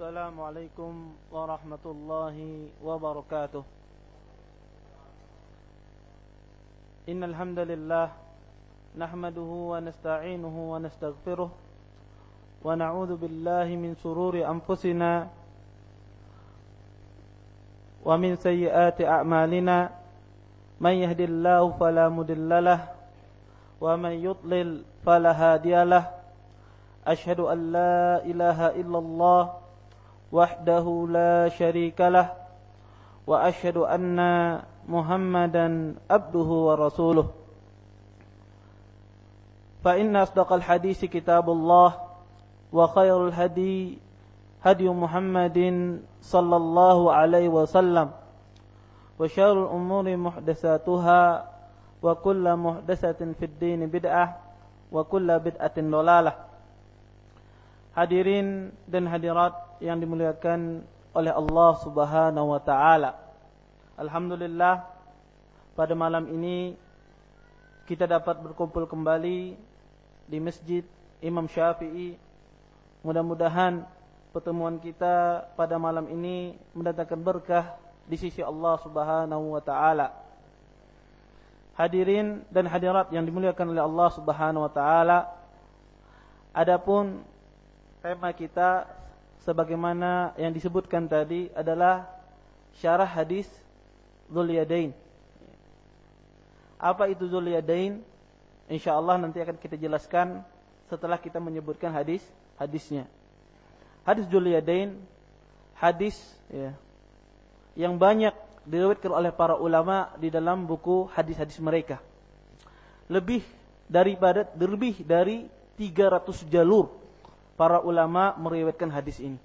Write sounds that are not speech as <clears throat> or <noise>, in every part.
السلام عليكم ورحمة الله وبركاته. إن الحمد لله نحمده ونستعينه ونستغفره ونعوذ بالله من شرور أنفسنا ومن سيئات أعمالنا. من يهد الله فلا مضل له ومن يضلل فلا هادي له. أشهد أن لا إله إلا الله وحده لا شريك له وأشهد أن محمدا عبده ورسوله فإن أصدق الحديث كتاب الله وخير الهدي هدي محمد صلى الله عليه وسلم وشر الأمور محدثاتها وكل محدثة في الدين بدعة وكل بدعة ضلالة Hadirin dan hadirat yang dimuliakan oleh Allah Subhanahu wa taala. Alhamdulillah pada malam ini kita dapat berkumpul kembali di Masjid Imam Syafi'i. Mudah-mudahan pertemuan kita pada malam ini mendatangkan berkah di sisi Allah Subhanahu wa taala. Hadirin dan hadirat yang dimuliakan oleh Allah Subhanahu wa taala. Adapun tema kita sebagaimana yang disebutkan tadi adalah syarah hadis Dzul Apa itu Dzul Yadain? Insyaallah nanti akan kita jelaskan setelah kita menyebutkan hadis hadisnya. Hadis Dzul hadis ya, yang banyak diriwayatkan oleh para ulama di dalam buku hadis-hadis mereka. Lebih daripada lebih dari 300 jalur para ulama meriwayatkan hadis ini.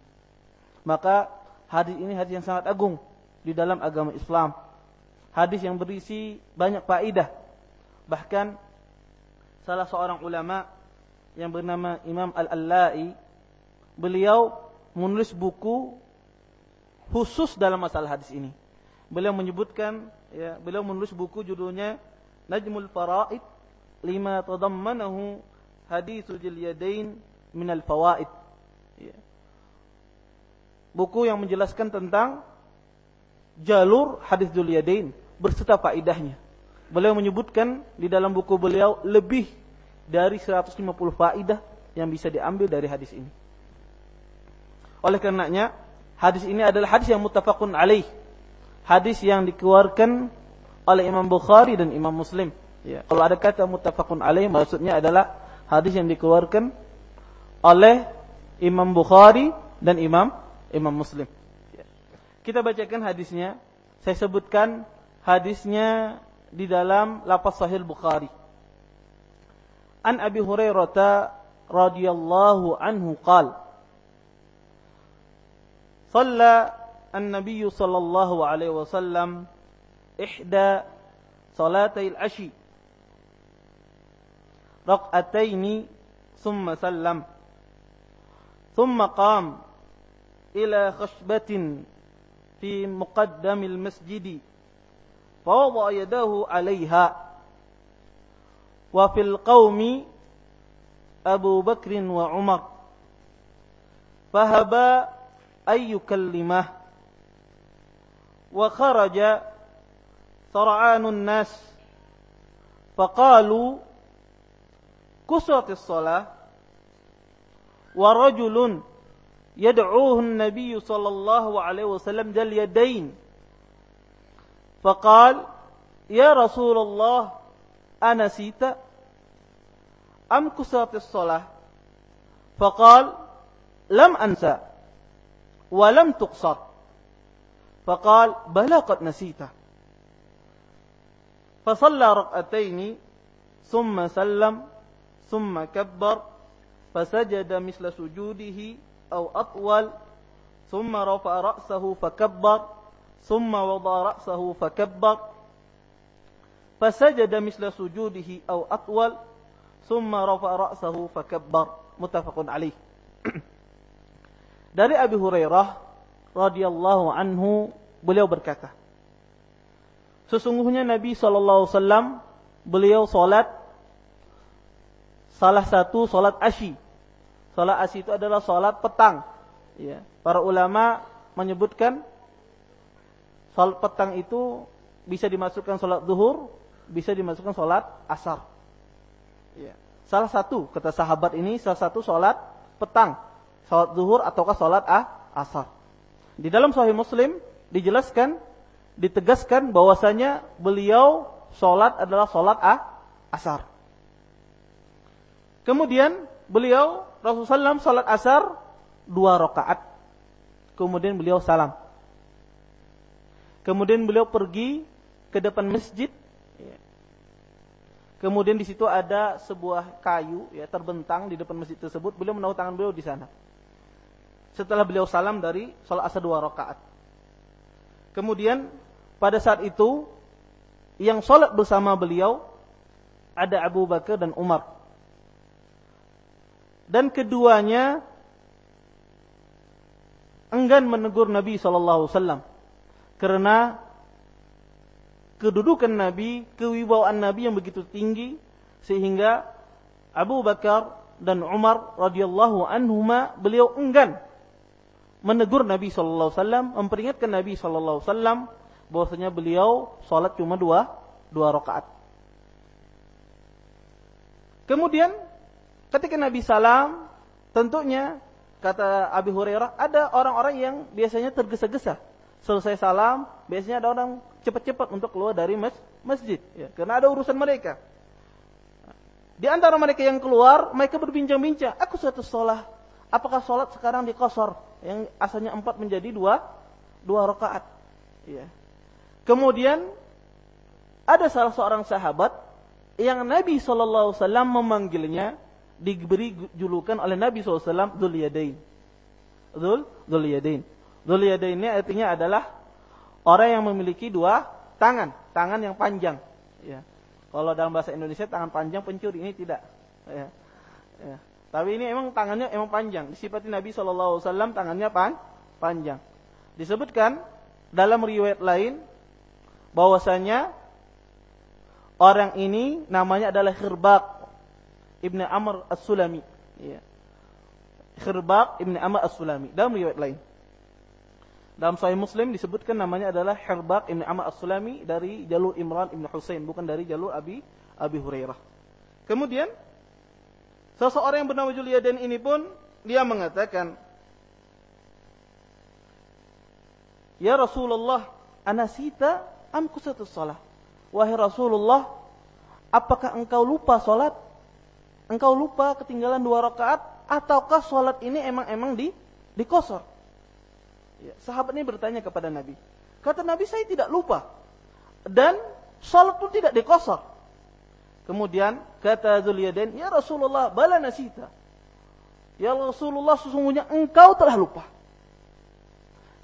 Maka hadis ini hadis yang sangat agung di dalam agama Islam. Hadis yang berisi banyak faidah. Bahkan salah seorang ulama yang bernama Imam Al-Allai beliau menulis buku khusus dalam masalah hadis ini. Beliau menyebutkan ya, beliau menulis buku judulnya Najmul Faraid lima tadammanahu haditsul yadain minal fawaid. Ya. Buku yang menjelaskan tentang jalur hadis Dzuliyadain berserta faidahnya. Beliau menyebutkan di dalam buku beliau lebih dari 150 faidah yang bisa diambil dari hadis ini. Oleh karenanya, hadis ini adalah hadis yang muttafaqun alaih. Hadis yang dikeluarkan oleh Imam Bukhari dan Imam Muslim. Ya, kalau ada kata muttafaqun alaih maksudnya adalah hadis yang dikeluarkan oleh Imam Bukhari dan Imam Imam Muslim. Kita bacakan hadisnya. Saya sebutkan hadisnya di dalam lapas Sahih Bukhari. An Abi Hurairah radhiyallahu anhu qala صلى النبي صلى الله عليه وسلم إحدى صلاتي العشي ركعتين ثم سلم ثم قام إلى خشبة في مقدم المسجد فوضع يداه عليها. وفي القوم أبو بكر وعمر فهبا أن يكلمه. وخرج سرعان الناس فقالوا كسرت الصلاة؟ ورجل يدعوه النبي صلى الله عليه وسلم ذا اليدين. فقال يا رسول الله أنسيت أم كسرت الصلاة؟ فقال لم أنسى ولم تقصر. فقال بلى قد نسيت. فصلى ركعتين ثم سلم ثم كبر فسجد مثل سجوده أو أطول ثم رفع رأسه فكبر ثم وضع رأسه فكبر فسجد مثل سجوده أو أطول ثم رفع رأسه فكبر متفق عليه Dari Abi Hurairah radhiyallahu anhu beliau berkata Sesungguhnya Nabi sallallahu alaihi wasallam beliau salat salah satu salat asyi Salat asy itu adalah salat petang. ya, para ulama menyebutkan salat petang itu bisa dimasukkan salat zuhur, bisa dimasukkan salat asar. Ya. Salah satu kata sahabat ini salah satu salat petang, salat zuhur ataukah salat ah, asar. Di dalam Sahih Muslim dijelaskan, ditegaskan bahwasanya beliau salat adalah salat ah, asar. Kemudian beliau Rasulullah SAW salat asar dua rakaat. Kemudian beliau salam. Kemudian beliau pergi ke depan masjid. Kemudian di situ ada sebuah kayu ya terbentang di depan masjid tersebut. Beliau menaruh tangan beliau di sana. Setelah beliau salam dari salat asar dua rakaat. Kemudian pada saat itu yang salat bersama beliau ada Abu Bakar dan Umar dan keduanya enggan menegur Nabi Shallallahu Alaihi Wasallam karena kedudukan Nabi, kewibawaan Nabi yang begitu tinggi sehingga Abu Bakar dan Umar radhiyallahu anhuma beliau enggan menegur Nabi Shallallahu Alaihi Wasallam, memperingatkan Nabi Shallallahu Alaihi Wasallam bahwasanya beliau sholat cuma dua dua rakaat. Kemudian Ketika Nabi salam, tentunya kata Abi Hurairah ada orang-orang yang biasanya tergesa-gesa. Selesai salam, biasanya ada orang cepat-cepat untuk keluar dari masjid, ya, karena ada urusan mereka. Di antara mereka yang keluar, mereka berbincang-bincang. Aku suatu sholat. Apakah sholat sekarang dikosor? Yang asalnya empat menjadi dua, dua rakaat. Ya. Kemudian ada salah seorang sahabat yang Nabi Wasallam memanggilnya diberi julukan oleh Nabi SAW Dhul Yadain. Dhul, Dhul Yadain. Dhul Yadain ini artinya adalah orang yang memiliki dua tangan, tangan yang panjang. Ya. Kalau dalam bahasa Indonesia tangan panjang pencuri ini tidak. Ya. Ya. Tapi ini emang tangannya emang panjang. Disifati Nabi SAW tangannya pan, panjang. Disebutkan dalam riwayat lain bahwasanya orang ini namanya adalah Khirbaq Ibn Amr As-Sulami. Ya. Khirbaq Ibn Amr As-Sulami. Dalam riwayat lain. Dalam Sahih Muslim disebutkan namanya adalah Khirbaq Ibn Amr As-Sulami dari jalur Imran Ibn Husain. Bukan dari jalur Abi Abi Hurairah. Kemudian, seseorang yang bernama Juliaden ini pun, dia mengatakan, Ya Rasulullah, anasita am kusatus salah. Wahai Rasulullah, apakah engkau lupa salat engkau lupa ketinggalan dua rakaat ataukah sholat ini emang emang di dikosor? Ya, sahabat ini bertanya kepada Nabi. Kata Nabi saya tidak lupa dan sholat pun tidak dikosor. Kemudian kata Zuliyadain, ya Rasulullah bala nasita. Ya Rasulullah sesungguhnya engkau telah lupa.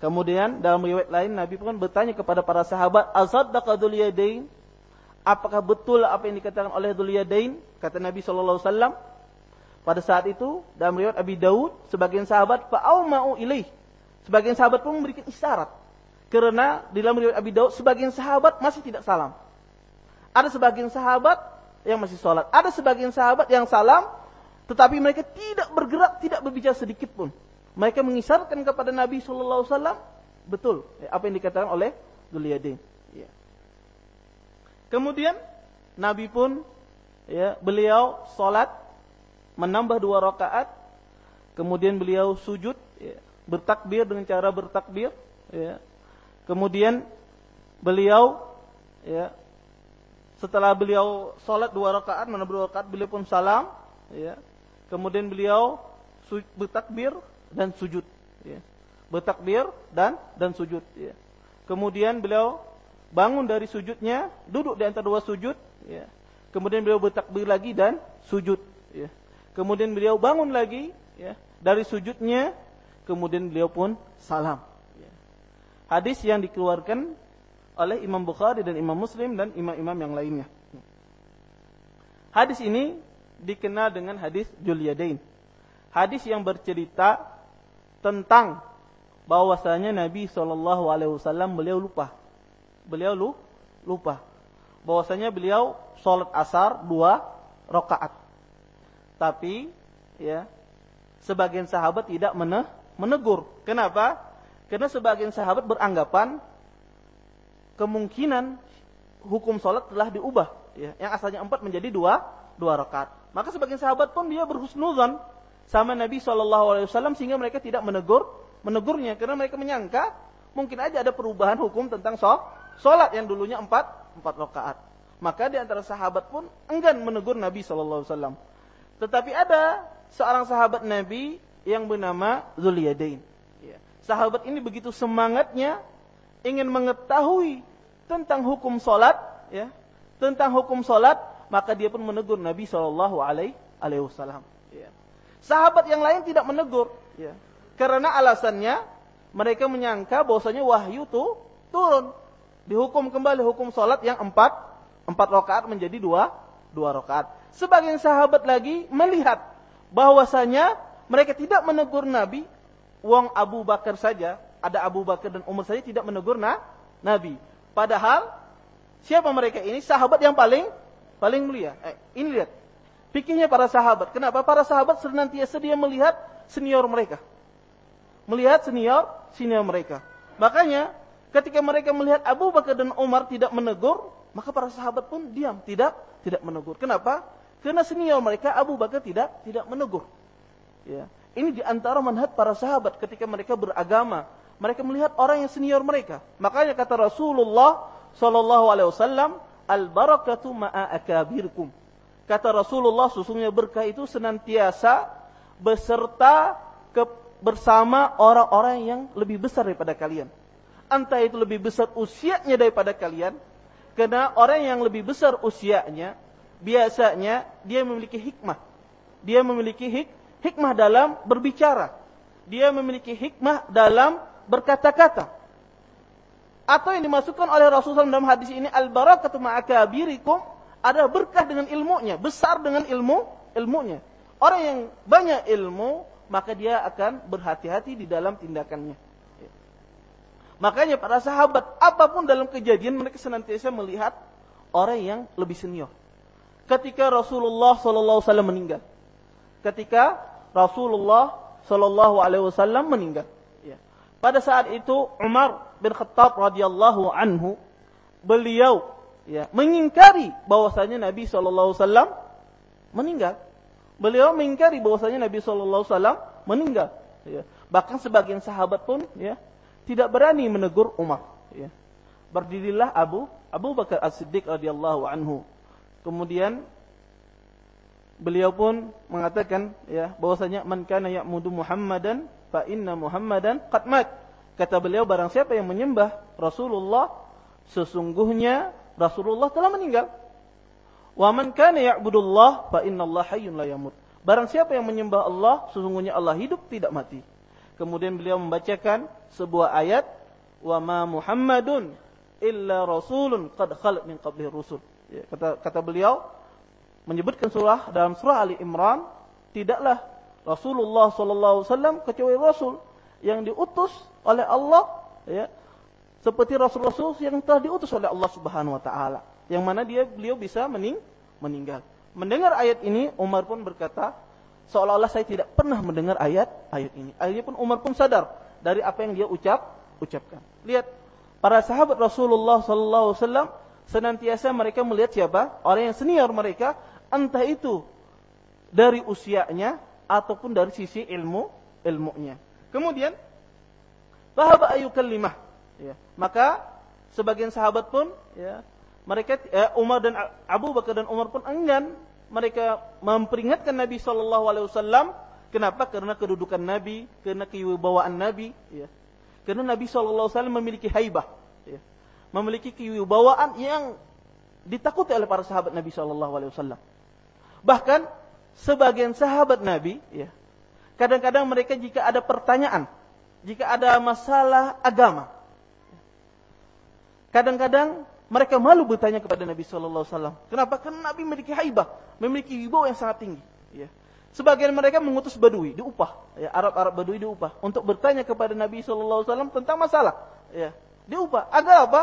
Kemudian dalam riwayat lain Nabi pun bertanya kepada para sahabat, "Asaddaqa Zuliyadain?" Apakah betul apa yang dikatakan oleh Dzuliyadain? Kata Nabi wasallam. Pada saat itu dalam riwayat Abi Daud sebagian sahabat fa'au mau ilaih. Sebagian sahabat pun memberikan isyarat. Karena dalam riwayat Abi Daud sebagian sahabat masih tidak salam. Ada sebagian sahabat yang masih sholat. Ada sebagian sahabat yang salam tetapi mereka tidak bergerak, tidak berbicara sedikit pun. Mereka mengisarkan kepada Nabi wasallam betul apa yang dikatakan oleh Dzuliyadain. Kemudian Nabi pun ya beliau sholat menambah dua rakaat, kemudian beliau sujud ya, bertakbir dengan cara bertakbir, ya. kemudian beliau ya setelah beliau sholat dua rakaat, menambah dua rakaat beliau pun salam, ya. kemudian beliau bertakbir dan sujud, ya. bertakbir dan dan sujud, ya. kemudian beliau bangun dari sujudnya, duduk di antara dua sujud, ya. Kemudian beliau bertakbir lagi dan sujud, ya. Kemudian beliau bangun lagi, ya, dari sujudnya, kemudian beliau pun salam. Ya. Hadis yang dikeluarkan oleh Imam Bukhari dan Imam Muslim dan imam-imam yang lainnya. Hadis ini dikenal dengan hadis Juliadain. Hadis yang bercerita tentang bahwasanya Nabi Shallallahu Alaihi beliau lupa beliau lu, lupa bahwasanya beliau sholat asar dua rakaat. Tapi ya sebagian sahabat tidak meneh, menegur. Kenapa? Karena sebagian sahabat beranggapan kemungkinan hukum sholat telah diubah. Ya, yang asalnya empat menjadi dua, dua rakaat. Maka sebagian sahabat pun dia berhusnuzon sama Nabi SAW sehingga mereka tidak menegur, menegurnya karena mereka menyangka mungkin aja ada perubahan hukum tentang sholat yang dulunya empat, empat rakaat. Maka di antara sahabat pun enggan menegur Nabi SAW. Tetapi ada seorang sahabat Nabi yang bernama Zuliyadain. Ya. Sahabat ini begitu semangatnya ingin mengetahui tentang hukum solat, ya, tentang hukum solat, maka dia pun menegur Nabi Wasallam. Ya. Sahabat yang lain tidak menegur, ya, karena alasannya mereka menyangka bahwasanya wahyu itu turun, dihukum kembali hukum solat yang empat empat rakaat menjadi dua dua rakaat. Sebagian sahabat lagi melihat bahwasanya mereka tidak menegur Nabi, wong Abu Bakar saja, ada Abu Bakar dan Umar saja tidak menegur na, Nabi. Padahal siapa mereka ini? Sahabat yang paling paling mulia. Eh, ini lihat. Pikirnya para sahabat. Kenapa? Para sahabat senantiasa dia melihat senior mereka. Melihat senior senior mereka. Makanya ketika mereka melihat Abu Bakar dan Umar tidak menegur, maka para sahabat pun diam, tidak tidak menegur. Kenapa? Karena senior mereka Abu Bakar tidak tidak menegur. Ya. Ini di antara manhaj para sahabat ketika mereka beragama. Mereka melihat orang yang senior mereka. Makanya kata Rasulullah Sallallahu Alaihi Wasallam, al barakatu ma'a akabirkum. Kata Rasulullah, sesungguhnya berkah itu senantiasa beserta ke, bersama orang-orang yang lebih besar daripada kalian. Entah itu lebih besar usianya daripada kalian, karena orang yang lebih besar usianya, biasanya dia memiliki hikmah. Dia memiliki hik, hikmah dalam berbicara. Dia memiliki hikmah dalam berkata-kata. Atau yang dimasukkan oleh Rasulullah dalam hadis ini al-barakatu ma'akabirikum ada berkah dengan ilmunya, besar dengan ilmu ilmunya. Orang yang banyak ilmu, maka dia akan berhati-hati di dalam tindakannya. Makanya para sahabat, apa pun dalam kejadian mereka senantiasa melihat orang yang lebih senior. Ketika Rasulullah SAW meninggal, ketika Rasulullah Wasallam meninggal. Ya. Pada saat itu Umar bin Khattab radhiyallahu anhu beliau ya, mengingkari bahwasanya Nabi Wasallam meninggal. Beliau mengingkari bahwasanya Nabi Wasallam meninggal. Ya. Bahkan sebagian sahabat pun ya tidak berani menegur Umar. Ya. Berdirilah Abu Abu Bakar As Siddiq radhiyallahu anhu. Kemudian beliau pun mengatakan ya bahwasanya man kana ya'mudu Muhammadan fa inna Muhammadan qad mat. Kata beliau barang siapa yang menyembah Rasulullah sesungguhnya Rasulullah telah meninggal. Wa man kana ya'budullah fa Allah hayyun la yamut. Barang siapa yang menyembah Allah sesungguhnya Allah hidup tidak mati. Kemudian beliau membacakan sebuah ayat wa ma Muhammadun illa rasulun qad khalat min qablihi rusul. Ya, kata kata beliau menyebutkan surah dalam surah Ali Imran tidaklah Rasulullah sallallahu alaihi wasallam kecuali rasul yang diutus oleh Allah ya seperti rasul-rasul yang telah diutus oleh Allah Subhanahu wa taala yang mana dia beliau bisa mening meninggal. Mendengar ayat ini Umar pun berkata seolah-olah saya tidak pernah mendengar ayat ayat ini. Akhirnya pun Umar pun sadar dari apa yang dia ucap ucapkan. Lihat para sahabat Rasulullah sallallahu alaihi wasallam senantiasa mereka melihat siapa? Orang yang senior mereka entah itu dari usianya ataupun dari sisi ilmu ilmunya. Kemudian bahwa ayu kalimah ya. Maka sebagian sahabat pun ya, mereka eh, Umar dan Abu Bakar dan Umar pun enggan mereka memperingatkan Nabi Shallallahu alaihi wasallam kenapa? Karena kedudukan Nabi, karena kewibawaan Nabi ya. Karena Nabi Shallallahu alaihi wasallam memiliki haibah ya. Memiliki kewibawaan yang ditakuti oleh para sahabat Nabi Shallallahu alaihi wasallam. Bahkan sebagian sahabat Nabi, ya, kadang-kadang mereka jika ada pertanyaan, jika ada masalah agama, kadang-kadang mereka malu bertanya kepada Nabi Shallallahu Alaihi Wasallam. Kenapa? Karena Nabi memiliki haibah, memiliki wibawa yang sangat tinggi. Ya. Sebagian mereka mengutus badui, diupah, ya, Arab-Arab badui diupah untuk bertanya kepada Nabi Shallallahu Alaihi Wasallam tentang masalah. Ya. Diupah. Agar apa?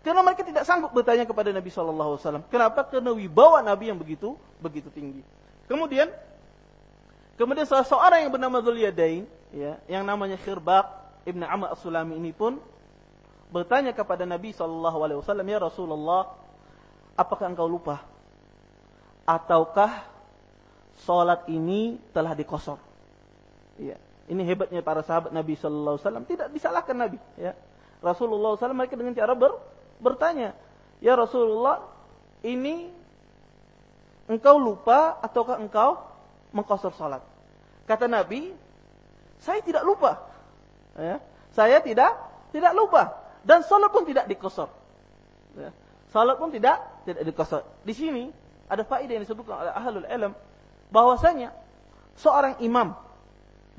Karena mereka tidak sanggup bertanya kepada Nabi Shallallahu Alaihi Wasallam. Kenapa? Karena wibawa Nabi yang begitu begitu tinggi. Kemudian, kemudian salah seorang yang bernama Zuliyadain, ya, yang namanya Khirbaq Ibn Amr As-Sulami ini pun bertanya kepada Nabi sallallahu alaihi wasallam, "Ya Rasulullah, apakah engkau lupa ataukah salat ini telah dikosor?" Ya. Ini hebatnya para sahabat Nabi sallallahu alaihi wasallam, tidak disalahkan Nabi, ya. Rasulullah SAW mereka dengan cara ber, bertanya, "Ya Rasulullah, ini engkau lupa ataukah engkau mengkosor salat?" Kata Nabi, "Saya tidak lupa." Ya. Saya tidak tidak lupa dan salat pun tidak dikosor. Ya. Salat pun tidak tidak dikosor. Di sini ada faedah yang disebutkan oleh ahlul ilm bahwasanya seorang imam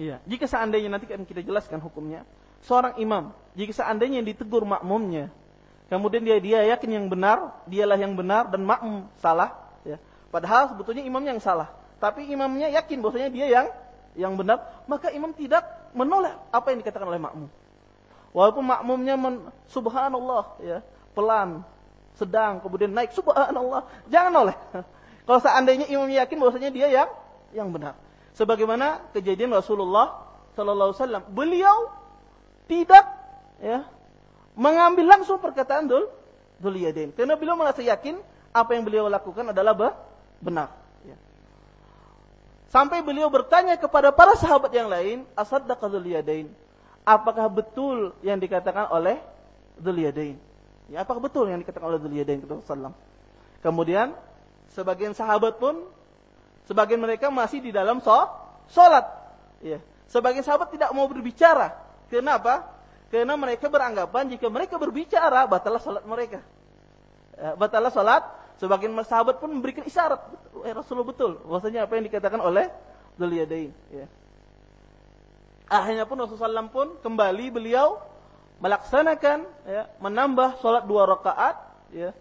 ya, jika seandainya nanti akan kita jelaskan hukumnya, seorang imam jika seandainya ditegur makmumnya kemudian dia dia yakin yang benar, dialah yang benar dan makmum salah, ya. Padahal sebetulnya imam yang salah, tapi imamnya yakin bahwasanya dia yang yang benar, maka imam tidak menolak apa yang dikatakan oleh makmum. Walaupun makmumnya men, subhanallah ya, pelan, sedang, kemudian naik subhanallah, jangan oleh. <laughs> Kalau seandainya imam yakin bahwasanya dia yang yang benar. Sebagaimana kejadian Rasulullah sallallahu alaihi wasallam, beliau tidak ya mengambil langsung perkataan Dul Dul Karena beliau merasa yakin apa yang beliau lakukan adalah benar. Ya. Sampai beliau bertanya kepada para sahabat yang lain, asaddaqa Dzul Apakah betul yang dikatakan oleh Dzul Ya, apakah betul yang dikatakan oleh Dzul Yadain sallam? Kemudian sebagian sahabat pun sebagian mereka masih di dalam salat. Ya. Sebagian sahabat tidak mau berbicara. Kenapa? Karena mereka beranggapan jika mereka berbicara batalah salat mereka. Ya, batalah salat Sebagian sahabat pun memberikan isyarat. Eh, Rasulullah betul. Bahwasanya apa yang dikatakan oleh Dzuliyadain. Ya. Akhirnya pun Rasulullah SAW pun kembali beliau melaksanakan, ya, menambah sholat dua rakaat, ya.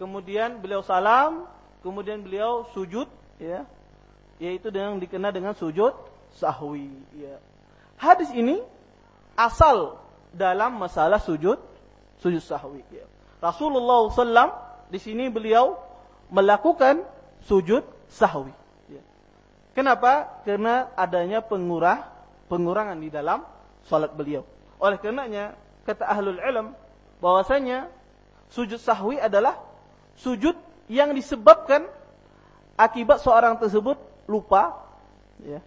Kemudian beliau salam, kemudian beliau sujud, ya, yaitu dengan dikenal dengan sujud sahwi. Ya. Hadis ini asal dalam masalah sujud sujud sahwi. Ya. Rasulullah SAW di sini beliau melakukan sujud sahwi. Ya. Kenapa? Karena adanya pengurah pengurangan di dalam salat beliau. Oleh karenanya kata ahlul ilm bahwasanya sujud sahwi adalah sujud yang disebabkan akibat seorang tersebut lupa ya.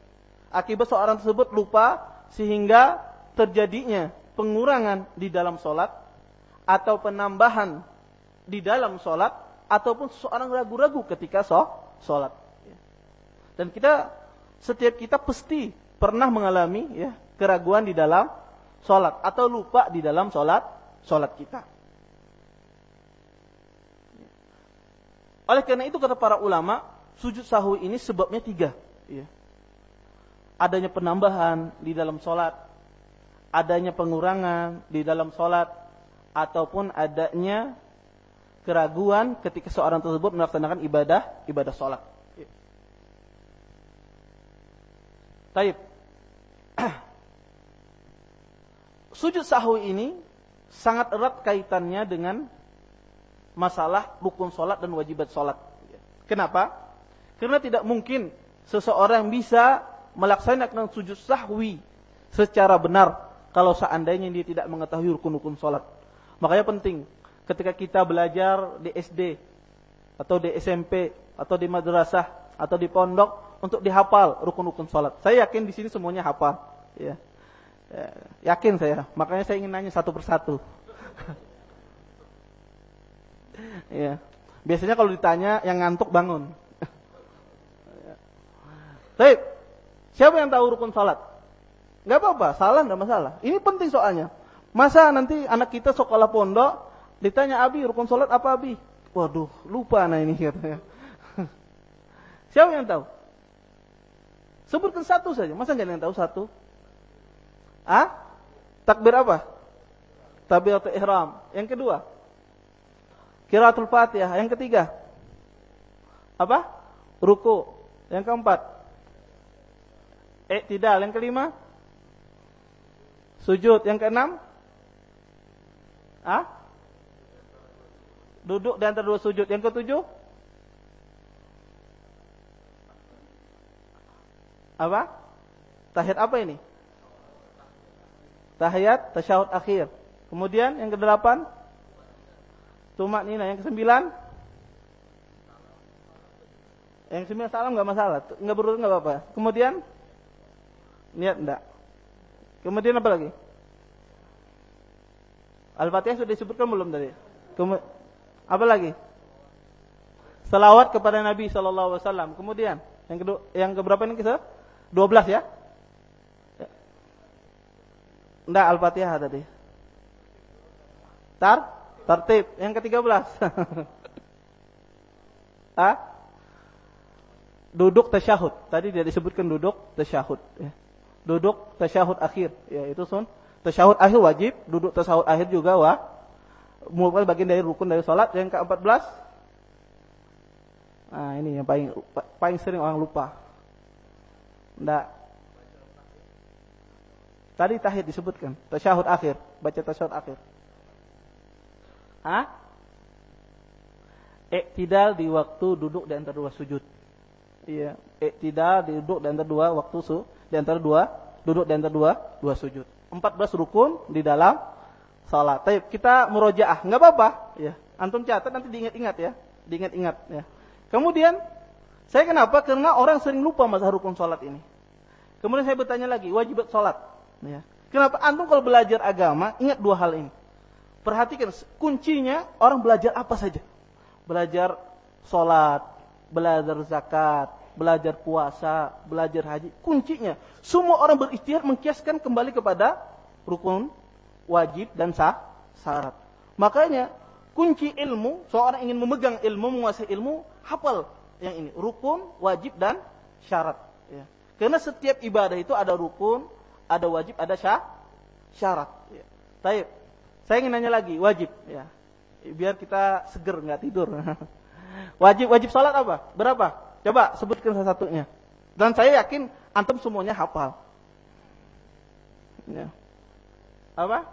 Akibat seorang tersebut lupa sehingga terjadinya pengurangan di dalam solat atau penambahan di dalam sholat ataupun seseorang ragu-ragu ketika sholat. Dan kita setiap kita pasti pernah mengalami ya keraguan di dalam sholat atau lupa di dalam sholat sholat kita. Oleh karena itu kata para ulama sujud sahwi ini sebabnya tiga. Ya. Adanya penambahan di dalam sholat, adanya pengurangan di dalam sholat, ataupun adanya keraguan ketika seorang tersebut melaksanakan ibadah ibadah sholat. Taib. <clears throat> Sujud sahwi ini sangat erat kaitannya dengan masalah rukun sholat dan wajibat sholat. Kenapa? Karena tidak mungkin seseorang bisa melaksanakan sujud sahwi secara benar kalau seandainya dia tidak mengetahui rukun-rukun sholat. Makanya penting ketika kita belajar di SD atau di SMP atau di madrasah atau di pondok untuk dihafal rukun-rukun sholat. Saya yakin di sini semuanya hafal. Ya. ya. Yakin saya. Makanya saya ingin nanya satu persatu. <laughs> ya. Biasanya kalau ditanya yang ngantuk bangun. <laughs> Baik. Siapa yang tahu rukun sholat? Gak apa-apa, salah gak masalah. Ini penting soalnya. Masa nanti anak kita sekolah pondok Ditanya Abi, rukun sholat apa Abi? Waduh, lupa nah ini <laughs> katanya. Siapa yang tahu? Sebutkan satu saja. Masa nggak ada yang tahu satu? Ah? Takbir apa? Takbiratul ihram. Yang kedua? Kiratul Fatihah. Yang ketiga? Apa? Ruku. Yang keempat? Eh, tidak. Yang kelima? Sujud. Yang keenam? Ah? Duduk di antara dua sujud. Yang ketujuh? Apa? Tahiyat apa ini? tahiyat tasyahud akhir. Kemudian yang kedelapan tumak nina. Yang kesembilan yang kesembilan salam nggak masalah, nggak berurut nggak apa-apa. Kemudian niat enggak. Kemudian apa lagi? Al-Fatihah sudah disebutkan belum tadi? Kem apa lagi? Salawat kepada Nabi Shallallahu Alaihi Wasallam. Kemudian yang kedua, yang keberapa ini kita? 12 ya? Enggak Al-Fatihah tadi. Tar? Tertib. Yang ke-13. <laughs> ah? Duduk tasyahud. Tadi dia disebutkan duduk tasyahud. Ya. Duduk tasyahud akhir. Ya, itu sun. Tasyahud akhir wajib. Duduk tasyahud akhir juga wah. Merupakan bagian dari rukun dari sholat. Yang ke-14. Nah ini yang paling paling sering orang lupa. Enggak. Tadi tahiyat disebutkan, tasyahud akhir, baca tasyahud akhir. Hah? Iktidal di waktu duduk di antara dua sujud. Iya, iktidal di duduk di antara dua waktu su, di antara dua duduk di antara dua dua sujud. 14 rukun di dalam salat. Tapi kita murojaah, nggak apa-apa, ya. Antum catat nanti diingat-ingat ya, diingat-ingat ya. Kemudian saya kenapa? Karena orang sering lupa masalah rukun salat ini. Kemudian saya bertanya lagi, wajib salat. Ya. Kenapa? Antum kalau belajar agama, ingat dua hal ini. Perhatikan, kuncinya orang belajar apa saja. Belajar sholat, belajar zakat, belajar puasa, belajar haji. Kuncinya, semua orang berikhtiar mengkiaskan kembali kepada rukun, wajib, dan sah, syarat. Makanya, kunci ilmu, seorang ingin memegang ilmu, menguasai ilmu, hafal yang ini. Rukun, wajib, dan syarat. Ya. Karena setiap ibadah itu ada rukun, ada wajib, ada syah, syarat. Ya. Taib. Saya ingin nanya lagi, wajib ya. Biar kita seger nggak tidur. <laughs> wajib wajib sholat apa? Berapa? Coba sebutkan salah satunya. Dan saya yakin antum semuanya hafal. Ya. Apa?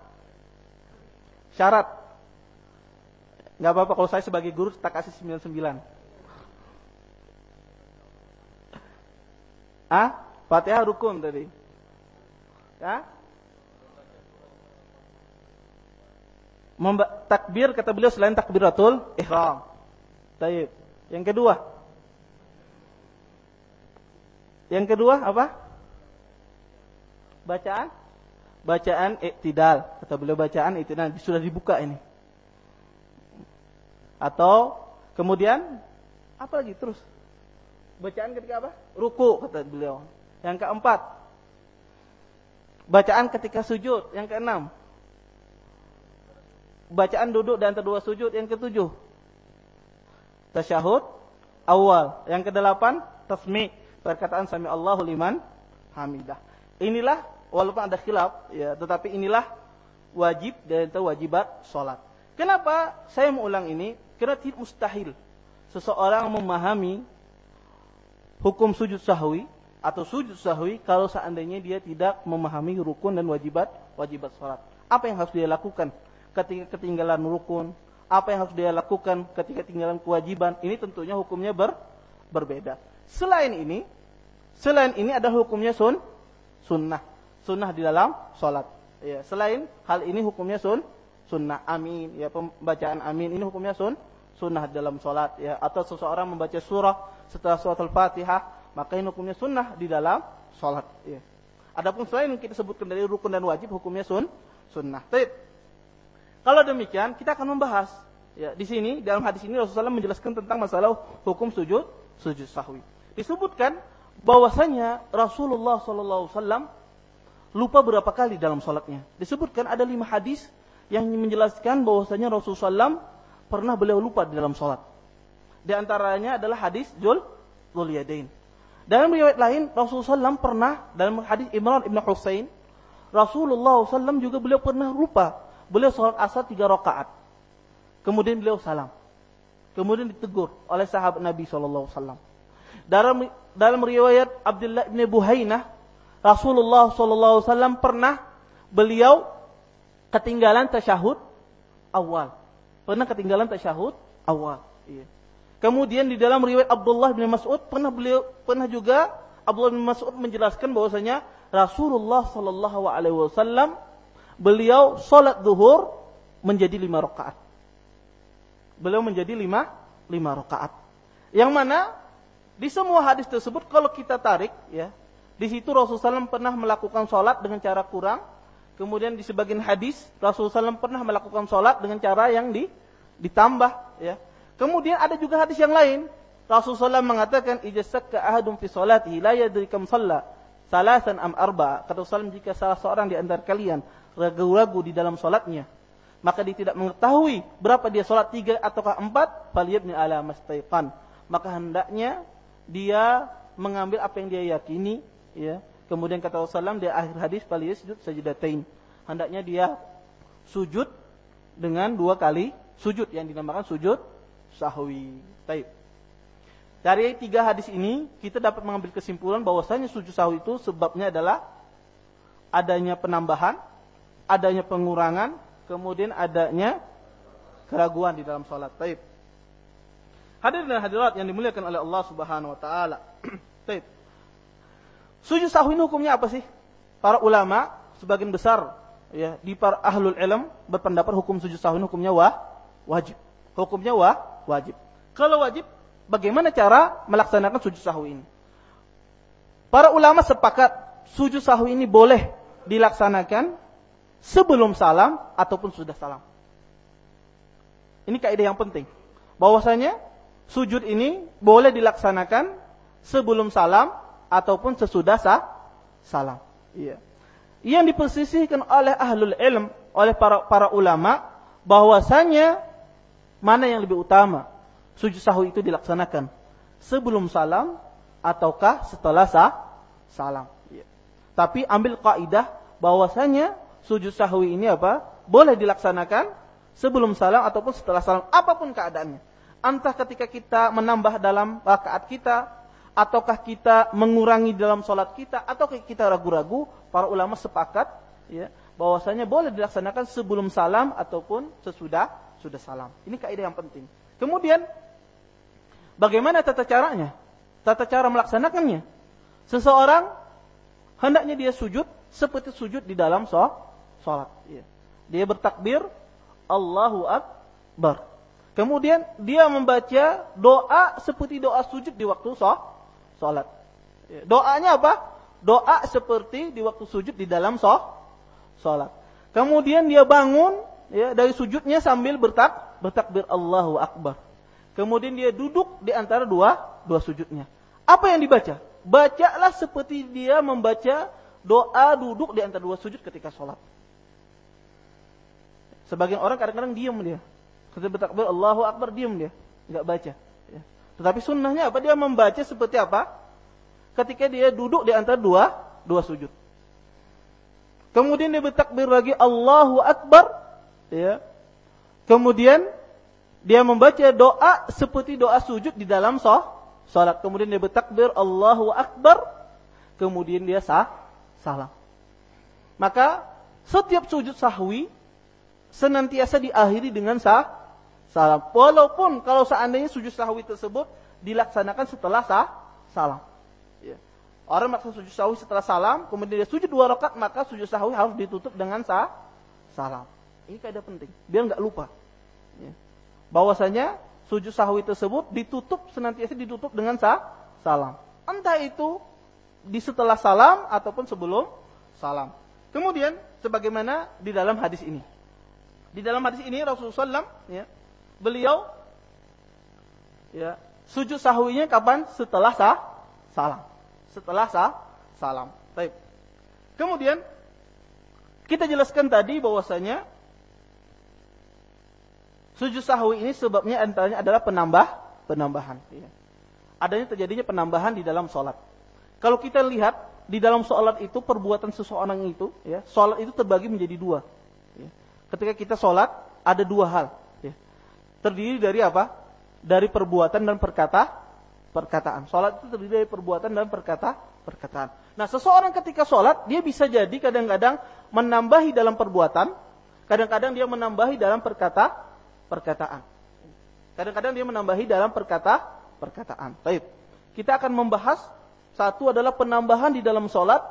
Syarat. Nggak apa-apa kalau saya sebagai guru tak kasih 99. Ah? Fatihah rukun tadi. Ya? Memba takbir kata beliau selain takbiratul ihram. Taib. Yang kedua. Yang kedua apa? Bacaan? Bacaan iktidal. Kata beliau bacaan iktidal sudah dibuka ini. Atau kemudian apa lagi terus? Bacaan ketika apa? Ruku kata beliau. Yang keempat, Bacaan ketika sujud yang keenam. Bacaan duduk dan antara dua sujud yang ketujuh. Tasyahud awal. Yang kedelapan tasmi perkataan sami Allahu liman hamidah. Inilah walaupun ada khilaf ya, tetapi inilah wajib dan itu wajibat salat. Kenapa saya mengulang ini? Karena tidak mustahil seseorang memahami hukum sujud sahwi atau sujud sahwi kalau seandainya dia tidak memahami rukun dan wajibat wajibat sholat. Apa yang harus dia lakukan ketika ketinggalan rukun? Apa yang harus dia lakukan ketika ketinggalan kewajiban? Ini tentunya hukumnya ber, berbeda. Selain ini, selain ini ada hukumnya sun, sunnah, sunnah di dalam sholat. Ya, selain hal ini hukumnya sun, sunnah amin. Ya, pembacaan amin ini hukumnya sun, sunnah dalam sholat. Ya, atau seseorang membaca surah setelah surat al-fatihah maka ini hukumnya sunnah di dalam sholat. Ya. Adapun selain yang kita sebutkan dari rukun dan wajib, hukumnya sun, sunnah. Tapi, kalau demikian, kita akan membahas. Ya, di sini, dalam hadis ini Rasulullah SAW menjelaskan tentang masalah hukum sujud, sujud sahwi. Disebutkan bahwasanya Rasulullah SAW lupa berapa kali dalam sholatnya. Disebutkan ada lima hadis yang menjelaskan bahwasanya Rasulullah SAW pernah beliau lupa di dalam sholat. Di antaranya adalah hadis Jul Yadain. Dalam riwayat lain, Rasulullah SAW pernah dalam hadis Imran ibn Husain, Rasulullah SAW juga beliau pernah lupa. Beliau sholat asar tiga rakaat. Kemudian beliau salam. Kemudian ditegur oleh sahabat Nabi SAW. Dalam dalam riwayat Abdullah bin Buhainah, Rasulullah SAW pernah beliau ketinggalan tasyahud awal. Pernah ketinggalan tasyahud awal. Iya. Kemudian di dalam riwayat Abdullah bin Mas'ud pernah beliau pernah juga Abdullah bin Mas'ud menjelaskan bahwasanya Rasulullah sallallahu alaihi wasallam beliau sholat zuhur menjadi lima rakaat. Beliau menjadi lima lima rakaat. Yang mana di semua hadis tersebut kalau kita tarik ya, di situ Rasulullah SAW pernah melakukan sholat dengan cara kurang. Kemudian di sebagian hadis Rasulullah SAW pernah melakukan sholat dengan cara yang di, ditambah. Ya. Kemudian ada juga hadis yang lain. Rasulullah SAW mengatakan, "Ijazakka ahadun fi salatihi la yadri kam shalla salasan am arba." Kata Rasulullah jika salah seorang di antara kalian ragu-ragu di dalam sholatnya, maka dia tidak mengetahui berapa dia sholat tiga ataukah empat, faliyabni ala mastaiqan. Maka hendaknya dia mengambil apa yang dia yakini ya kemudian kata Rasulullah di akhir hadis sujud sajidatain hendaknya dia sujud dengan dua kali sujud yang dinamakan sujud sahwi. Taib dari tiga hadis ini kita dapat mengambil kesimpulan bahwasanya sujud sahwi itu sebabnya adalah adanya penambahan adanya pengurangan kemudian adanya keraguan di dalam sholat taib Hadirin dan hadirat yang dimuliakan oleh Allah Subhanahu wa taala. <clears throat> Baik. Sujud sahwi ini hukumnya apa sih? Para ulama sebagian besar ya di para ahlul ilm berpendapat hukum sujud sahwi ini hukumnya wah, wajib. Hukumnya wah, wajib. Kalau wajib, bagaimana cara melaksanakan sujud sahwi ini? Para ulama sepakat sujud sahwi ini boleh dilaksanakan sebelum salam ataupun sudah salam. Ini kaidah yang penting. Bahwasanya sujud ini boleh dilaksanakan sebelum salam ataupun sesudah sah, salam. Iya. Yang dipersisihkan oleh ahlul ilm, oleh para para ulama bahwasanya mana yang lebih utama? Sujud sahwi itu dilaksanakan sebelum salam ataukah setelah sah, salam. Iya. Tapi ambil kaidah bahwasanya sujud sahwi ini apa? Boleh dilaksanakan sebelum salam ataupun setelah salam apa pun keadaannya entah ketika kita menambah dalam rakaat kita, ataukah kita mengurangi dalam sholat kita, atau kita ragu-ragu, para ulama sepakat ya, bahwasanya boleh dilaksanakan sebelum salam ataupun sesudah sudah salam. Ini kaidah yang penting. Kemudian bagaimana tata caranya? Tata cara melaksanakannya. Seseorang hendaknya dia sujud seperti sujud di dalam sholat. Ya. Dia bertakbir Allahu Akbar. Kemudian dia membaca doa seperti doa sujud di waktu sholat. Ya, doanya apa? Doa seperti di waktu sujud di dalam sholat. Kemudian dia bangun ya, dari sujudnya sambil bertak, bertakbir Allahu Akbar. Kemudian dia duduk di antara dua dua sujudnya. Apa yang dibaca? Bacalah seperti dia membaca doa duduk di antara dua sujud ketika sholat. Sebagian orang kadang-kadang diam dia. Ketika bertakbir Allahu Akbar diam dia, nggak baca. Tetapi sunnahnya apa? Dia membaca seperti apa? Ketika dia duduk di antara dua dua sujud. Kemudian dia bertakbir lagi Allahu Akbar, ya. Kemudian dia membaca doa seperti doa sujud di dalam sah, salat. Kemudian dia bertakbir Allahu Akbar, kemudian dia sah, salam. Maka setiap sujud sahwi senantiasa diakhiri dengan sah, salam. Walaupun kalau seandainya sujud sahwi tersebut dilaksanakan setelah sah, salam. Ya. Orang melakukan sujud sahwi setelah salam, kemudian dia sujud dua rakaat, maka sujud sahwi harus ditutup dengan sah, salam. Ini kaidah penting, biar nggak lupa. Ya. Bahwasanya sujud sahwi tersebut ditutup senantiasa ditutup dengan sah, salam. Entah itu di setelah salam ataupun sebelum salam. Kemudian sebagaimana di dalam hadis ini. Di dalam hadis ini Rasulullah SAW ya, beliau ya sujud sahwinya kapan? Setelah sah salam. Setelah sah salam. Baik. Kemudian kita jelaskan tadi bahwasanya sujud sahwi ini sebabnya antaranya adalah penambah penambahan. Ya. Adanya terjadinya penambahan di dalam sholat. Kalau kita lihat di dalam sholat itu perbuatan seseorang itu, ya, sholat itu terbagi menjadi dua. Ya. Ketika kita sholat ada dua hal terdiri dari apa? Dari perbuatan dan perkata perkataan. Salat itu terdiri dari perbuatan dan perkata perkataan. Nah, seseorang ketika sholat, dia bisa jadi kadang-kadang menambahi dalam perbuatan, kadang-kadang dia menambahi dalam perkata perkataan. Kadang-kadang dia menambahi dalam perkata perkataan. Baik. Kita akan membahas satu adalah penambahan di dalam sholat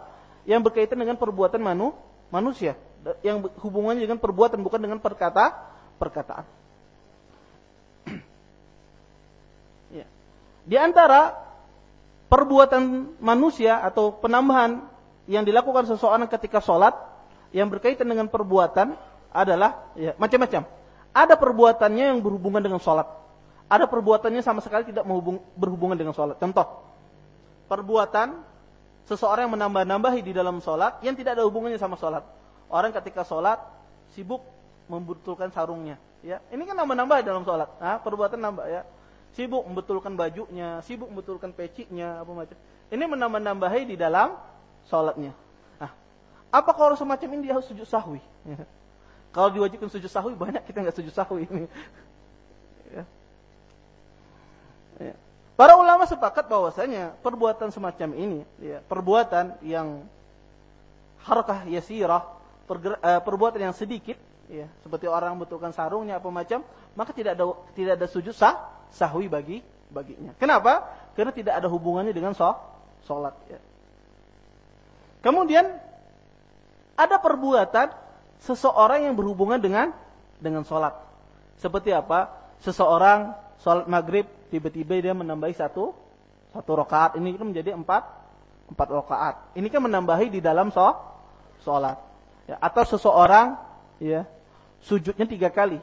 yang berkaitan dengan perbuatan manu, manusia. yang hubungannya dengan perbuatan bukan dengan perkata perkataan. Di antara perbuatan manusia atau penambahan yang dilakukan seseorang ketika sholat yang berkaitan dengan perbuatan adalah ya, macam-macam. Ada perbuatannya yang berhubungan dengan sholat. Ada perbuatannya sama sekali tidak berhubungan dengan sholat. Contoh, perbuatan seseorang yang menambah-nambahi di dalam sholat yang tidak ada hubungannya sama sholat. Orang ketika sholat sibuk membetulkan sarungnya. Ya, ini kan nambah-nambah dalam sholat. Nah, perbuatan nambah ya. Sibuk membetulkan bajunya, sibuk membetulkan pecinya, apa macam. Ini menambah-nambahi di dalam sholatnya. Nah, apa kalau semacam ini dia harus sujud sahwi? <laughs> Kalau diwajibkan sujud sahwi banyak kita nggak sujud sahwi ini. <laughs> Ya. Ya. Para ulama sepakat bahwasanya perbuatan semacam ini, ya, perbuatan yang harakah yasirah, uh, perbuatan yang sedikit, seperti orang membutuhkan sarungnya apa macam, maka tidak ada tidak ada sujud sah, sahwi bagi baginya. Kenapa? Karena tidak ada hubungannya dengan sholat. ya. Kemudian ada perbuatan seseorang yang berhubungan dengan dengan sholat. Seperti apa? Seseorang sholat maghrib tiba-tiba dia menambahi satu satu rakaat ini kan menjadi empat empat rakaat ini kan menambahi di dalam sholat ya, atau seseorang ya sujudnya tiga kali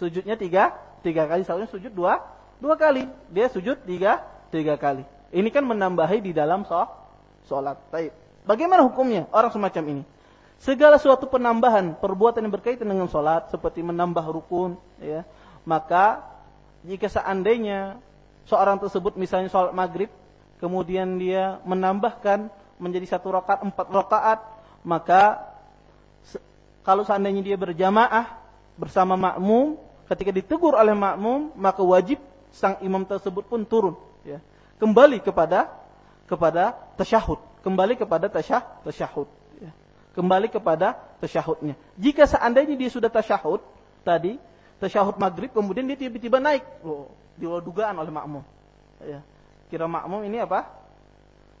sujudnya tiga tiga kali seharusnya sujud dua dua kali. Dia sujud tiga tiga kali. Ini kan menambahi di dalam sholat. Baik. bagaimana hukumnya orang semacam ini? Segala suatu penambahan perbuatan yang berkaitan dengan sholat seperti menambah rukun ya maka jika seandainya seorang tersebut misalnya sholat maghrib, kemudian dia menambahkan menjadi satu rakaat empat rakaat, maka kalau seandainya dia berjamaah bersama makmum, ketika ditegur oleh makmum, maka wajib sang imam tersebut pun turun, ya. kembali kepada kepada tasyahud, kembali kepada tasyah, tasyahud, ya. kembali kepada tasyahudnya. Jika seandainya dia sudah tasyahud tadi, tasyahud maghrib, kemudian dia tiba-tiba naik. Oh, dugaan oleh makmum. Ya. Kira makmum ini apa?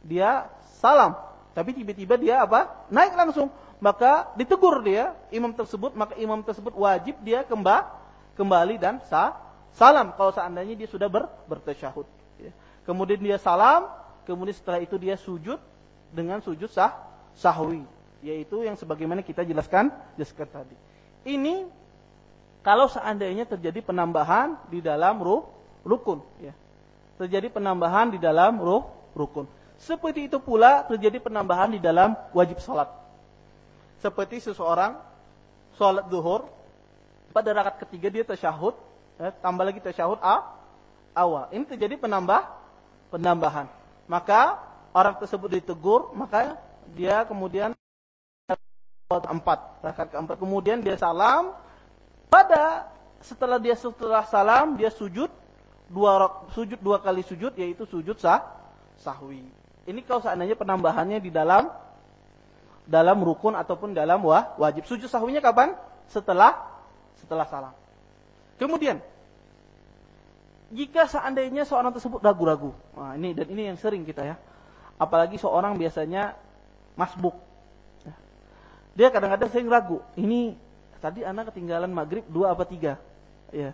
Dia salam, tapi tiba-tiba dia apa? Naik langsung. Maka ditegur dia, imam tersebut, maka imam tersebut wajib dia kembali, kembali dan sah, salam kalau seandainya dia sudah ber, bertasyahud. Ya. Kemudian dia salam, kemudian setelah itu dia sujud dengan sujud sah, sahwi, yaitu yang sebagaimana kita jelaskan jelaskan tadi. Ini kalau seandainya terjadi penambahan di dalam ruh rukun ya. Terjadi penambahan di dalam ruh rukun. Seperti itu pula terjadi penambahan di dalam wajib sholat. Seperti seseorang sholat duhur pada rakaat ketiga dia tasyahud, ya, tambah lagi tasyahud a, awal. Ini terjadi penambah penambahan. Maka orang tersebut ditegur, maka dia kemudian empat rakaat keempat kemudian dia salam pada setelah dia setelah salam dia sujud dua sujud dua kali sujud yaitu sujud sah sahwi. Ini kalau seandainya penambahannya di dalam dalam rukun ataupun dalam wah, wajib. Sujud sahwinya kapan? Setelah setelah salam. Kemudian jika seandainya seorang tersebut ragu-ragu. Nah, ini dan ini yang sering kita ya. Apalagi seorang biasanya masbuk. Dia kadang-kadang sering ragu. Ini tadi anak ketinggalan maghrib dua apa tiga ya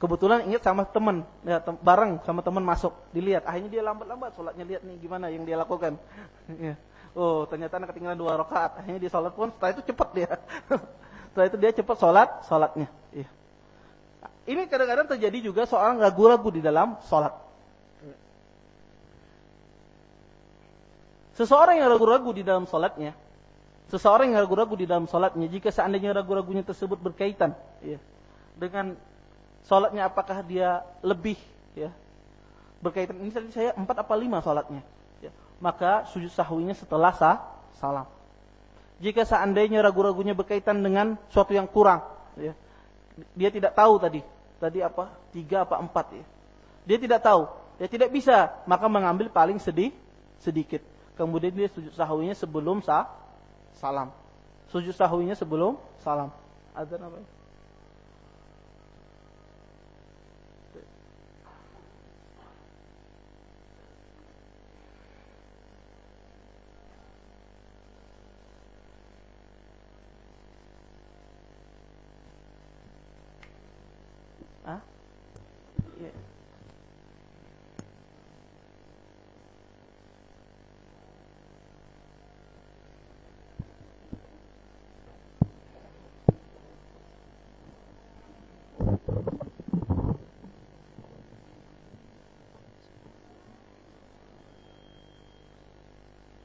kebetulan ingat sama teman ya tem bareng sama teman masuk dilihat akhirnya dia lambat-lambat sholatnya lihat nih gimana yang dia lakukan <laughs> ya. oh ternyata anak ketinggalan dua rakaat akhirnya dia sholat pun setelah itu cepat dia <laughs> setelah itu dia cepat sholat sholatnya ya. ini kadang-kadang terjadi juga seorang ragu-ragu di dalam sholat seseorang yang ragu-ragu di dalam sholatnya Seseorang yang ragu-ragu di dalam sholatnya, jika seandainya ragu-ragunya tersebut berkaitan ya, dengan sholatnya apakah dia lebih ya, berkaitan ini tadi saya empat apa lima sholatnya, ya, maka sujud sahwinya setelah sah, salam. Jika seandainya ragu-ragunya berkaitan dengan suatu yang kurang, ya, dia tidak tahu tadi, tadi apa tiga apa empat ya, dia tidak tahu, dia tidak bisa, maka mengambil paling sedih sedikit. Kemudian dia sujud sahwinya sebelum sah, salam. Sujud sahwinya sebelum salam. Ada apa? Hah?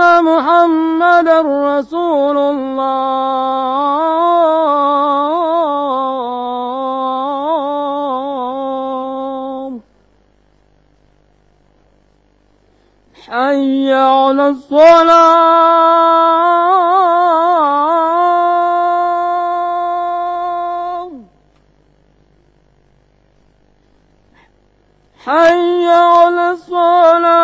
محمدا رسول الله. حي على الصلاة. حي على الصلاة.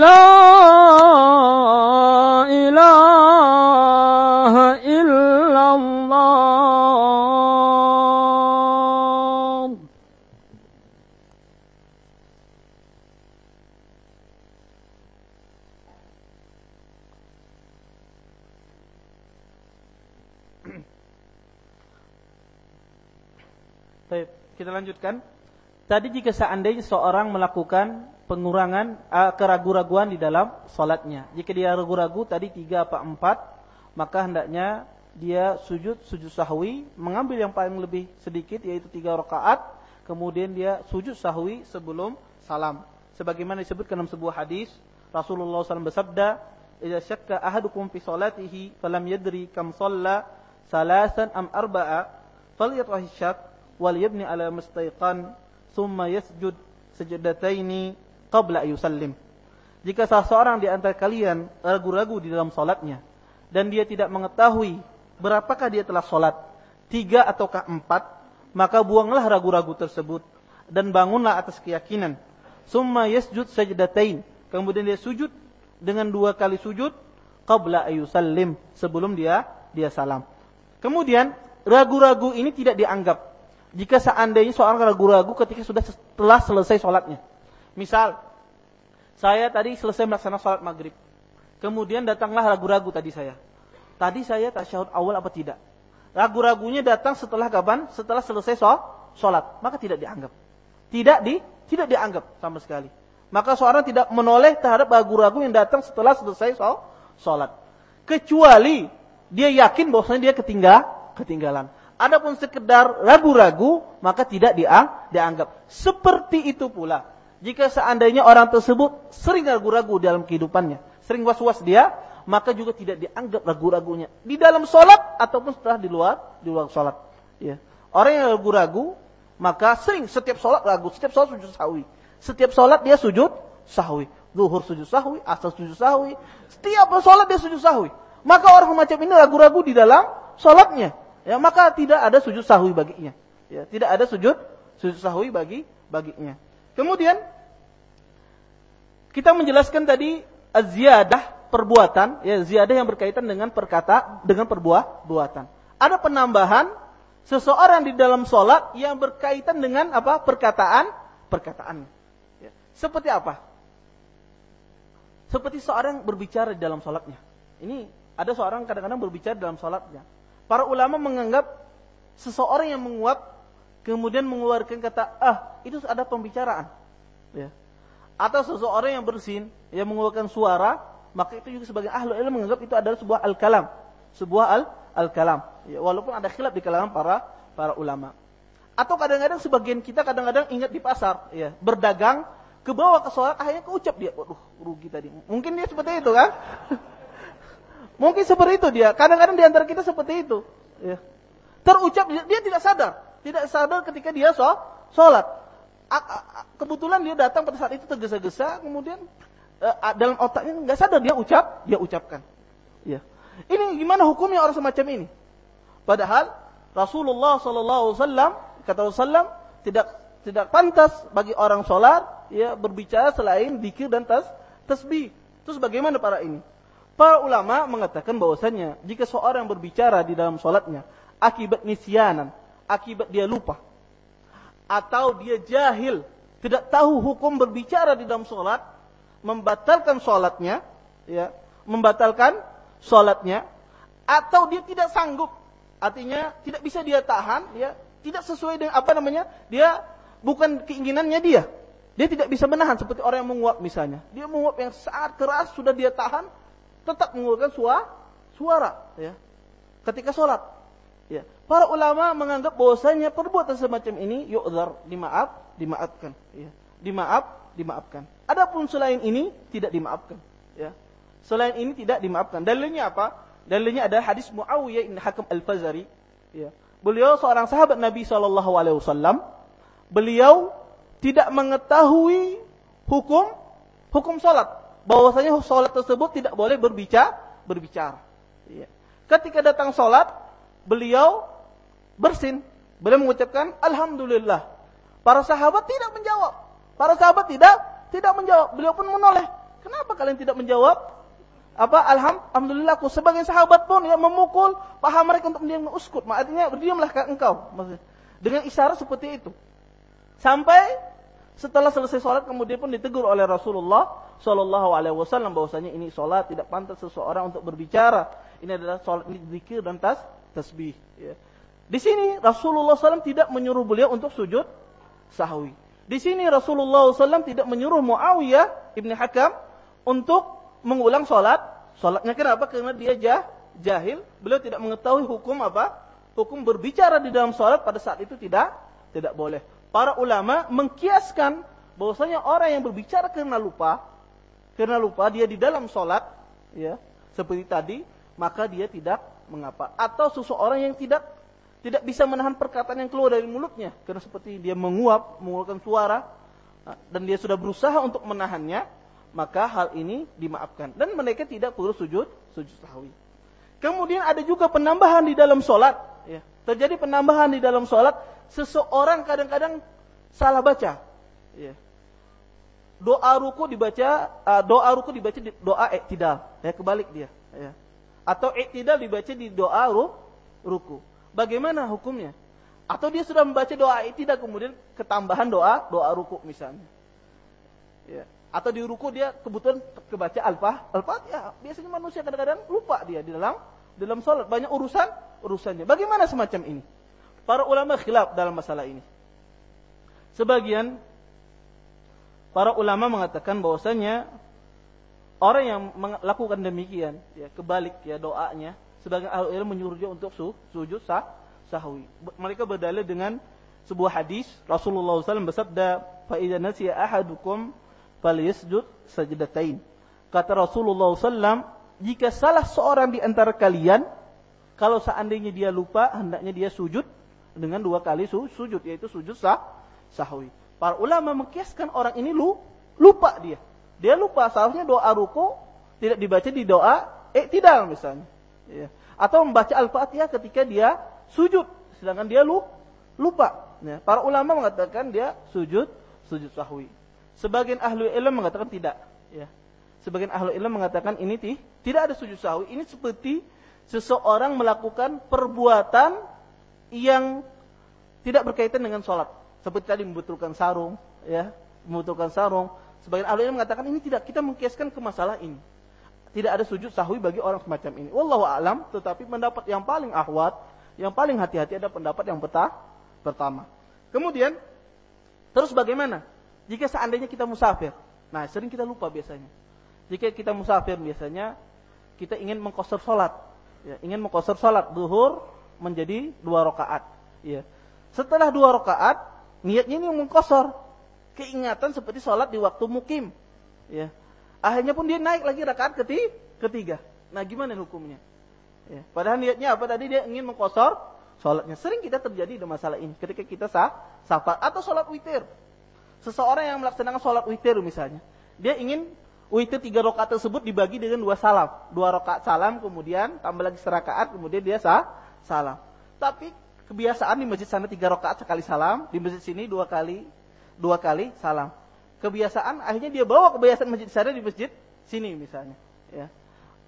لا إله إلا الله Baik, kita lanjutkan. Tadi jika seandainya seorang melakukan pengurangan uh, keraguan-raguan di dalam salatnya. Jika dia ragu-ragu tadi tiga apa empat, maka hendaknya dia sujud sujud sahwi, mengambil yang paling lebih sedikit yaitu tiga rakaat, kemudian dia sujud sahwi sebelum salam. Sebagaimana disebutkan dalam sebuah hadis, Rasulullah SAW bersabda, "Idza syakka ahadukum fi salatihi falam yadri kam shalla salasan am arba'a, falyatahi syak wal yabni ala mustaiqan thumma yasjud sajdataini qabla yusallim." Jika salah seorang di antara kalian ragu-ragu di dalam salatnya dan dia tidak mengetahui berapakah dia telah salat, tiga ataukah empat, maka buanglah ragu-ragu tersebut dan bangunlah atas keyakinan. Summa yasjud sajdatain. Kemudian dia sujud dengan dua kali sujud qabla ayusallim sebelum dia dia salam. Kemudian ragu-ragu ini tidak dianggap jika seandainya seorang ragu-ragu ketika sudah setelah selesai sholatnya. Misal, saya tadi selesai melaksanakan sholat maghrib. Kemudian datanglah ragu-ragu tadi saya. Tadi saya tasyahud awal apa tidak? Ragu-ragunya datang setelah kapan? Setelah selesai sholat. Maka tidak dianggap. Tidak di tidak dianggap sama sekali. Maka seorang tidak menoleh terhadap ragu-ragu yang datang setelah selesai sholat. Kecuali dia yakin bahwasanya dia ketinggal, ketinggalan. Adapun sekedar ragu-ragu, maka tidak dianggap. Seperti itu pula. Jika seandainya orang tersebut sering ragu-ragu dalam kehidupannya, sering was-was dia, maka juga tidak dianggap ragu-ragunya di dalam sholat ataupun setelah di luar di luar sholat. Ya. Orang yang ragu-ragu, maka sering setiap sholat ragu, setiap sholat sujud sahwi. Setiap sholat dia sujud sahwi. Zuhur sujud sahwi, asar sujud sahwi. Setiap sholat dia sujud sahwi. Maka orang macam ini ragu-ragu di dalam sholatnya. ya maka tidak ada sujud sahwi baginya. Ya, tidak ada sujud sujud sahwi bagi baginya. Kemudian kita menjelaskan tadi ziyadah perbuatan, ya ziyadah yang berkaitan dengan perkata dengan perbuah buatan. Ada penambahan seseorang di dalam sholat yang berkaitan dengan apa perkataan perkataan. Ya. Seperti apa? Seperti seorang berbicara di dalam sholatnya. Ini ada seorang kadang-kadang berbicara dalam sholatnya. Para ulama menganggap seseorang yang menguap kemudian mengeluarkan kata ah itu ada pembicaraan. Ya. Atau seseorang yang bersin yang mengeluarkan suara maka itu juga sebagai ahlu ilmu menganggap itu adalah sebuah al kalam sebuah al al kalam ya, walaupun ada khilaf di kalangan para para ulama. Atau kadang-kadang sebagian kita kadang-kadang ingat di pasar ya berdagang ke bawah ke sholat akhirnya keucap dia waduh rugi tadi. Mungkin dia seperti itu kan? <laughs> Mungkin seperti itu dia. Kadang-kadang di antara kita seperti itu ya. Terucap dia, dia tidak sadar tidak sadar ketika dia sholat. Kebetulan dia datang pada saat itu tergesa-gesa, kemudian uh, dalam otaknya nggak sadar dia ucap, dia ucapkan. Ya. Ini gimana hukumnya orang semacam ini? Padahal Rasulullah Sallallahu Wasallam kata Rasulullah tidak tidak pantas bagi orang sholat ya berbicara selain dikir dan tas tasbih. Terus bagaimana para ini? Para ulama mengatakan bahwasanya jika seorang berbicara di dalam sholatnya akibat nisyanan akibat dia lupa. Atau dia jahil, tidak tahu hukum berbicara di dalam sholat, membatalkan sholatnya, ya, membatalkan sholatnya, atau dia tidak sanggup, artinya tidak bisa dia tahan, ya, tidak sesuai dengan apa namanya, dia bukan keinginannya dia, dia tidak bisa menahan seperti orang yang menguap misalnya. Dia menguap yang sangat keras sudah dia tahan, tetap mengeluarkan suara, suara ya. Ketika sholat. Para ulama menganggap bahwasanya perbuatan semacam ini yu'dzar, dimaaf, dimaafkan, ya. Dimaaf, dimaafkan. Adapun selain ini tidak dimaafkan, ya. Selain ini tidak dimaafkan. Dalilnya apa? Dalilnya ada hadis Muawiyah bin Hakam Al-Fazari, ya. Beliau seorang sahabat Nabi wasallam. Beliau tidak mengetahui hukum hukum salat. Bahwasanya salat tersebut tidak boleh berbicara berbicara. Ya. Ketika datang salat, beliau bersin. Beliau mengucapkan Alhamdulillah. Para sahabat tidak menjawab. Para sahabat tidak tidak menjawab. Beliau pun menoleh. Kenapa kalian tidak menjawab? Apa alhamdulillah aku sebagai sahabat pun ya memukul paha mereka untuk mendiam uskut. Artinya berdiamlah engkau. Maksudnya, dengan isyarat seperti itu. Sampai setelah selesai sholat kemudian pun ditegur oleh Rasulullah Shallallahu Alaihi Wasallam bahwasanya ini sholat tidak pantas seseorang untuk berbicara. Ini adalah sholat ini zikir dan tas tasbih. Ya. Di sini Rasulullah SAW tidak menyuruh beliau untuk sujud sahwi. Di sini Rasulullah SAW tidak menyuruh Muawiyah ibni Hakam untuk mengulang sholat. Sholatnya kenapa? Karena dia jah, jahil. Beliau tidak mengetahui hukum apa? Hukum berbicara di dalam sholat pada saat itu tidak tidak boleh. Para ulama mengkiaskan bahwasanya orang yang berbicara karena lupa, karena lupa dia di dalam sholat, ya seperti tadi, maka dia tidak mengapa. Atau seseorang yang tidak tidak bisa menahan perkataan yang keluar dari mulutnya karena seperti dia menguap, mengeluarkan suara dan dia sudah berusaha untuk menahannya, maka hal ini dimaafkan dan mereka tidak perlu sujud sujud sahwi. Kemudian ada juga penambahan di dalam sholat. Ya. Terjadi penambahan di dalam sholat, seseorang kadang-kadang salah baca. Ya. Doa ruku dibaca, uh, doa ruku dibaca di doa iktidal. Ya, kebalik dia. Ya. Atau iktidal dibaca di doa ruku. Bagaimana hukumnya? Atau dia sudah membaca doa tidak kemudian ketambahan doa doa ruku misalnya. Ya. Atau di ruku dia kebetulan kebaca alfa alfa ya biasanya manusia kadang-kadang lupa dia di dalam dalam sholat banyak urusan urusannya. Bagaimana semacam ini? Para ulama khilaf dalam masalah ini. Sebagian para ulama mengatakan bahwasanya orang yang melakukan demikian ya kebalik ya doanya sebagai ahli ilmu menyuruh dia untuk su, sujud sah, sahwi. Mereka berdalil dengan sebuah hadis Rasulullah SAW bersabda, "Fa nasiya ahadukum falyasjud sajdatain." Kata Rasulullah SAW, jika salah seorang di antara kalian, kalau seandainya dia lupa, hendaknya dia sujud dengan dua kali su, sujud, yaitu sujud sah, sahwi. Para ulama mengkiaskan orang ini lu, lupa dia. Dia lupa, seharusnya doa ruku tidak dibaca di doa eh tidak misalnya. Ya. Atau membaca Al-Fatihah ketika dia sujud, sedangkan dia lu, lupa. Ya, para ulama mengatakan dia sujud, sujud sahwi. Sebagian ahli ilmu mengatakan tidak. Ya. Sebagian ahli ilmu mengatakan ini ti, tidak ada sujud sahwi. Ini seperti seseorang melakukan perbuatan yang tidak berkaitan dengan sholat. Seperti tadi membutuhkan sarung, ya, membutuhkan sarung. Sebagian ahli ilmu mengatakan ini tidak kita mengkiaskan ke masalah ini. Tidak ada sujud sahwi bagi orang semacam ini. Wallahu alam, tetapi pendapat yang paling ahwat, yang paling hati-hati ada pendapat yang betah pertama. Kemudian terus bagaimana? Jika seandainya kita musafir. Nah, sering kita lupa biasanya. Jika kita musafir biasanya kita ingin mengkosor sholat. Ya, ingin mengkosor sholat duhur menjadi dua rakaat. Ya. Setelah dua rakaat, niatnya ini mengkosor. Keingatan seperti sholat di waktu mukim. Ya. Akhirnya pun dia naik lagi rakaat ketiga. Nah gimana hukumnya? Ya. Padahal niatnya apa tadi dia ingin mengkosor sholatnya. Sering kita terjadi di masalah ini. Ketika kita sah, safar atau sholat witir. Seseorang yang melaksanakan sholat witir misalnya. Dia ingin witir tiga rakaat tersebut dibagi dengan dua salam. Dua rakaat salam kemudian tambah lagi serakaat kemudian dia sah, salam. Tapi kebiasaan di masjid sana tiga rakaat sekali salam. Di masjid sini dua kali dua kali salam kebiasaan akhirnya dia bawa kebiasaan masjid sana di masjid sini misalnya ya.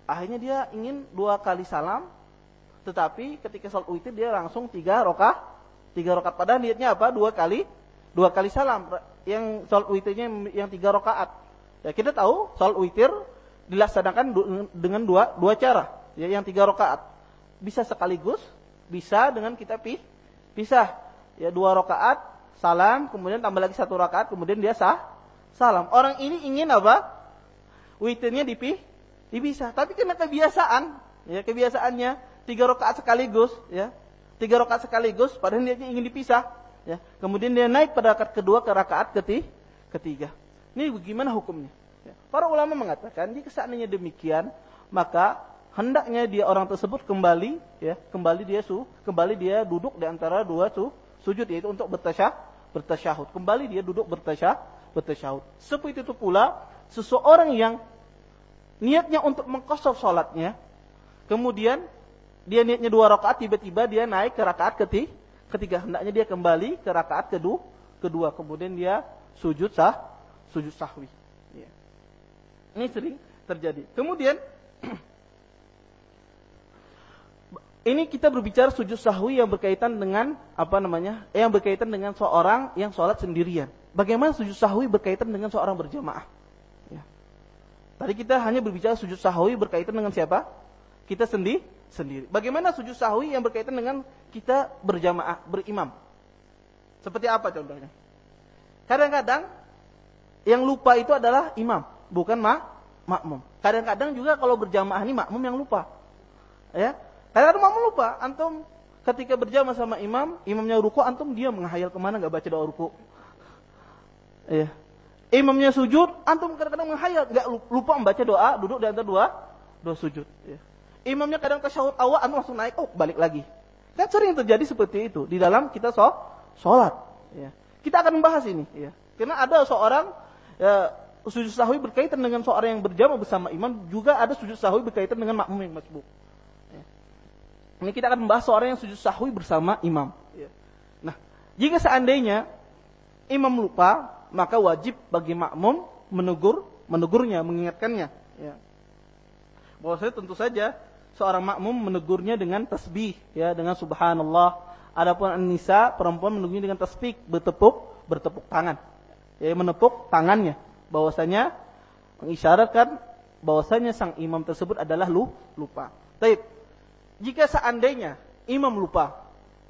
Akhirnya dia ingin dua kali salam tetapi ketika sholat witir dia langsung tiga rokaat tiga rokaat padahal niatnya apa? Dua kali dua kali salam. Yang sholat witirnya yang tiga rokaat. Ya kita tahu sholat witir dilaksanakan dengan dua dua cara ya yang tiga rokaat. Bisa sekaligus bisa dengan kita pi pisah. Ya dua rokaat salam kemudian tambah lagi satu rakaat kemudian dia sah salam. Orang ini ingin apa? Witirnya dipi, dipisah. Tapi karena kebiasaan, ya kebiasaannya tiga rakaat sekaligus, ya tiga rakaat sekaligus, padahal dia ingin dipisah. Ya. Kemudian dia naik pada rakaat kedua ke rakaat ketiga. Ini bagaimana hukumnya? Ya. Para ulama mengatakan jika seandainya demikian, maka hendaknya dia orang tersebut kembali, ya kembali dia su, kembali dia duduk di antara dua su, sujud yaitu untuk bertasyah, bertasyahud. Kembali dia duduk bertasyah, bertasyahud. Seperti itu pula seseorang yang niatnya untuk mengkosor sholatnya, kemudian dia niatnya dua rakaat, tiba-tiba dia naik ke rakaat ketiga, ketiga hendaknya dia kembali ke rakaat kedua, kedua kemudian dia sujud sah, sujud sahwi. Ya. Ini sering terjadi. Kemudian <clears throat> ini kita berbicara sujud sahwi yang berkaitan dengan apa namanya? Yang berkaitan dengan seorang yang sholat sendirian. Bagaimana sujud sahwi berkaitan dengan seorang berjamaah? Ya. Tadi kita hanya berbicara sujud sahwi berkaitan dengan siapa? Kita sendi sendiri. Bagaimana sujud sahwi yang berkaitan dengan kita berjamaah, berimam? Seperti apa contohnya? Kadang-kadang yang lupa itu adalah imam, bukan ma makmum. Kadang-kadang juga kalau berjamaah ini makmum yang lupa. Ya. Kadang-kadang makmum lupa. Antum ketika berjamaah sama imam, imamnya ruku, antum dia menghayal ke mana nggak baca doa ruku. Ya. Imamnya sujud, antum kadang-kadang menghayal, nggak lupa membaca doa, duduk di antara dua dua sujud. Ya. Imamnya kadang tasyahud awal, antum langsung naik, oh balik lagi. Kan sering terjadi seperti itu di dalam kita so, sholat. Ya. Kita akan membahas ini. Ya. Karena ada seorang ya, sujud sahwi berkaitan dengan seorang yang berjamaah bersama imam, juga ada sujud sahwi berkaitan dengan makmum yang masbuk. Ya. Ini kita akan membahas seorang yang sujud sahwi bersama imam. Ya. Nah, jika seandainya imam lupa, maka wajib bagi makmum menegur menegurnya, mengingatkannya. Ya. Bahwa saya tentu saja seorang makmum menegurnya dengan tasbih, ya, dengan subhanallah. Adapun an-nisa perempuan menegurnya dengan tasbih, bertepuk bertepuk tangan. Ya, menepuk tangannya. Bahwasanya mengisyaratkan bahwasanya sang imam tersebut adalah lu, lupa. Taib. Jika seandainya imam lupa,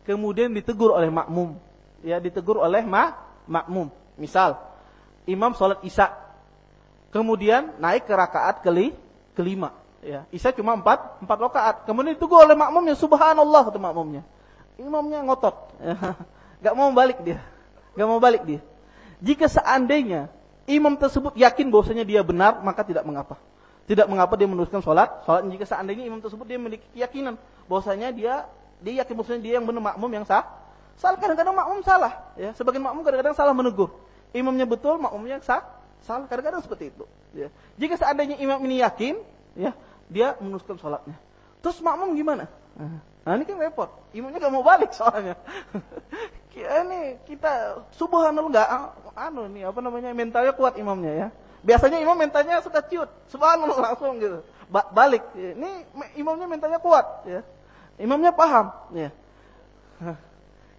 kemudian ditegur oleh makmum, ya ditegur oleh ma, makmum, Misal, imam sholat isya, kemudian naik ke rakaat keli, kelima. Ya, isya cuma empat, empat rakaat. Kemudian itu oleh makmumnya, subhanallah kata makmumnya. Imamnya ngotot, ya. <laughs> gak mau balik dia, gak mau balik dia. Jika seandainya imam tersebut yakin bahwasanya dia benar, maka tidak mengapa. Tidak mengapa dia meneruskan sholat. Sholat jika seandainya imam tersebut dia memiliki keyakinan bahwasanya dia dia yakin bahwasanya dia yang benar makmum yang sah, Salah kadang-kadang makmum salah, ya. Sebagian makmum kadang-kadang salah menegur. Imamnya betul, makmumnya sah, salah. Kadang-kadang seperti itu. Ya. Jika seandainya imam ini yakin, ya, dia meneruskan sholatnya. Terus makmum gimana? Nah ini kan repot. Imamnya gak mau balik soalnya. <laughs> ini kita subhanallah nggak anu nih apa namanya mentalnya kuat imamnya ya. Biasanya imam mentalnya sudah ciut, subhanallah <laughs> langsung gitu. Ba balik. Ini imamnya mentalnya kuat ya. Imamnya paham ya.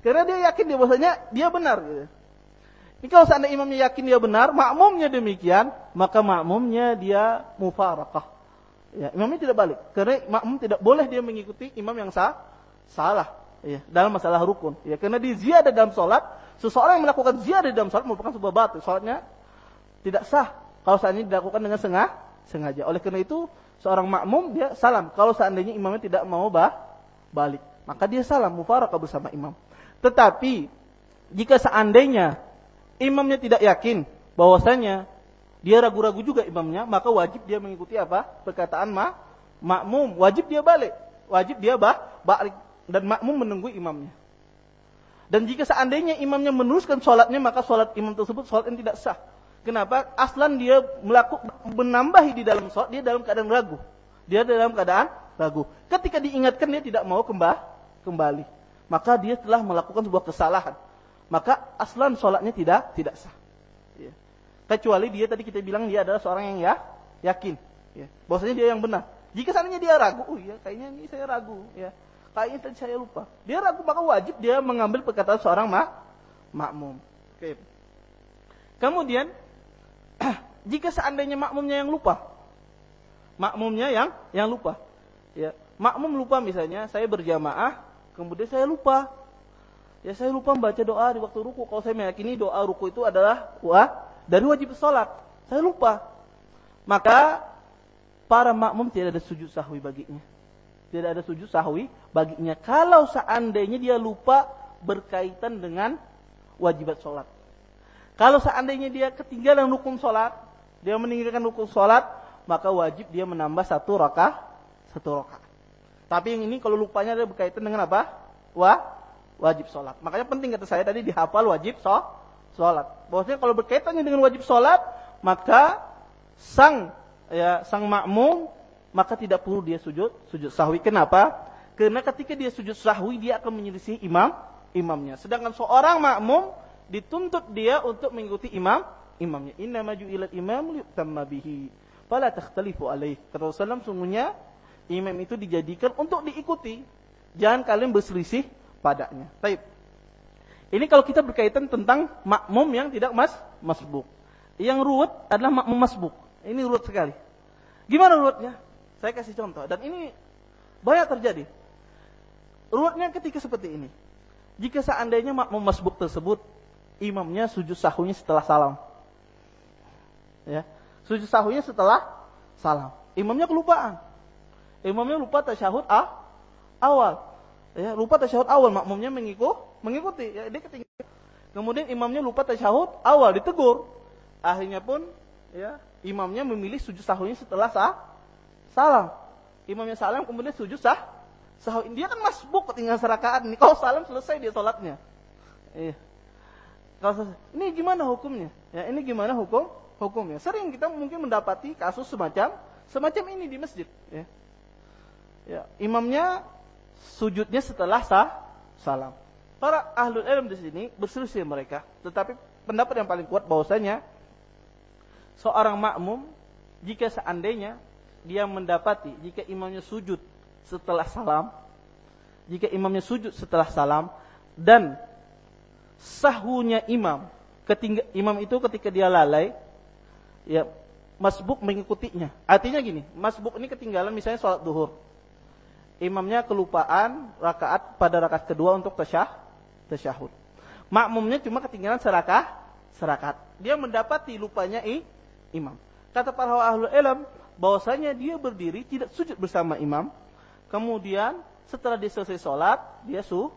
Karena dia yakin dia bahasanya dia benar gitu. Ini kalau seandainya imamnya yakin dia benar, makmumnya demikian, maka makmumnya dia mufarakah. Ya, imamnya tidak balik. Karena makmum tidak boleh dia mengikuti imam yang sah, salah. Ya, dalam masalah rukun. Ya, karena di ziyadah dalam sholat, seseorang yang melakukan ziyadah dalam sholat merupakan sebuah batu. Sholatnya tidak sah. Kalau seandainya dilakukan dengan sengah, sengaja. Oleh karena itu, seorang makmum dia salam. Kalau seandainya imamnya tidak mau bah, balik. Maka dia salam, mufarakah bersama imam. Tetapi, jika seandainya imamnya tidak yakin bahwasanya dia ragu-ragu juga imamnya, maka wajib dia mengikuti apa? Perkataan ma, makmum, wajib dia balik. Wajib dia bah, balik dan makmum menunggu imamnya. Dan jika seandainya imamnya meneruskan sholatnya, maka sholat imam tersebut sholat yang tidak sah. Kenapa? Aslan dia melakukan menambahi di dalam sholat, dia dalam keadaan ragu. Dia dalam keadaan ragu. Ketika diingatkan dia tidak mau kembali. Maka dia telah melakukan sebuah kesalahan maka aslan sholatnya tidak tidak sah. Ya. Kecuali dia tadi kita bilang dia adalah seorang yang ya yakin, ya. bahwasanya dia yang benar. Jika seandainya dia ragu, oh ya kayaknya ini saya ragu, ya kayaknya tadi saya lupa. Dia ragu maka wajib dia mengambil perkataan seorang mak makmum. Oke. Kemudian <clears throat> jika seandainya makmumnya yang lupa, makmumnya yang yang lupa, ya makmum lupa misalnya saya berjamaah, kemudian saya lupa, Ya saya lupa membaca doa di waktu ruku. Kalau saya meyakini doa ruku itu adalah wah dari wajib sholat. Saya lupa. Maka para makmum tidak ada sujud sahwi baginya. Tidak ada sujud sahwi baginya. Kalau seandainya dia lupa berkaitan dengan wajibat sholat. Kalau seandainya dia ketinggalan rukun sholat, dia meninggalkan rukun sholat, maka wajib dia menambah satu rakaat, satu rakaat. Tapi yang ini kalau lupanya ada berkaitan dengan apa? Wah, wajib sholat. Makanya penting kata saya tadi dihafal wajib sholat. Bahwasanya kalau berkaitannya dengan wajib sholat, maka sang ya sang makmum maka tidak perlu dia sujud sujud sahwi. Kenapa? Karena ketika dia sujud sahwi dia akan menyelisih imam imamnya. Sedangkan seorang makmum dituntut dia untuk mengikuti imam imamnya. Inna maju ilat imam liutamma bihi. Fala takhtalifu alaih. Kata Rasulullah sungguhnya imam itu dijadikan untuk diikuti. Jangan kalian berselisih padanya. Taib. Ini kalau kita berkaitan tentang makmum yang tidak mas masbuk. Yang ruwet adalah makmum masbuk. Ini ruwet sekali. Gimana ruwetnya? Saya kasih contoh. Dan ini banyak terjadi. Ruwetnya ketika seperti ini. Jika seandainya makmum masbuk tersebut imamnya sujud sahunya setelah salam. Ya. Sujud sahunya setelah salam. Imamnya kelupaan. Imamnya lupa tasyahud ah, awal. Ya lupa tasyahud awal. Makmumnya mengikut mengikuti. Ya dia ketinggalan. Kemudian imamnya lupa tasyahud awal ditegur. Akhirnya pun ya imamnya memilih sujud sahurnya setelah sah salam. Imamnya salam kemudian sujud sah sahur dia kan masbuk ketinggalan serakaat ini kalau salam selesai dia sholatnya. Iya. Kalau ini gimana hukumnya? Ya ini gimana hukum? Hukumnya. Sering kita mungkin mendapati kasus semacam semacam ini di masjid ya ya imamnya sujudnya setelah sah salam. Para ahlul ilm di sini berselisih mereka, tetapi pendapat yang paling kuat bahwasanya seorang makmum jika seandainya dia mendapati jika imamnya sujud setelah salam, jika imamnya sujud setelah salam dan sahunya imam ketingga, imam itu ketika dia lalai ya masbuk mengikutinya. Artinya gini, masbuk ini ketinggalan misalnya sholat duhur imamnya kelupaan rakaat pada rakaat kedua untuk tasyah, tasyahud. Makmumnya cuma ketinggalan serakah, serakat. Dia mendapati lupanya i, imam. Kata para ahlu ilm, bahwasanya dia berdiri tidak sujud bersama imam. Kemudian setelah dia selesai sholat, dia su,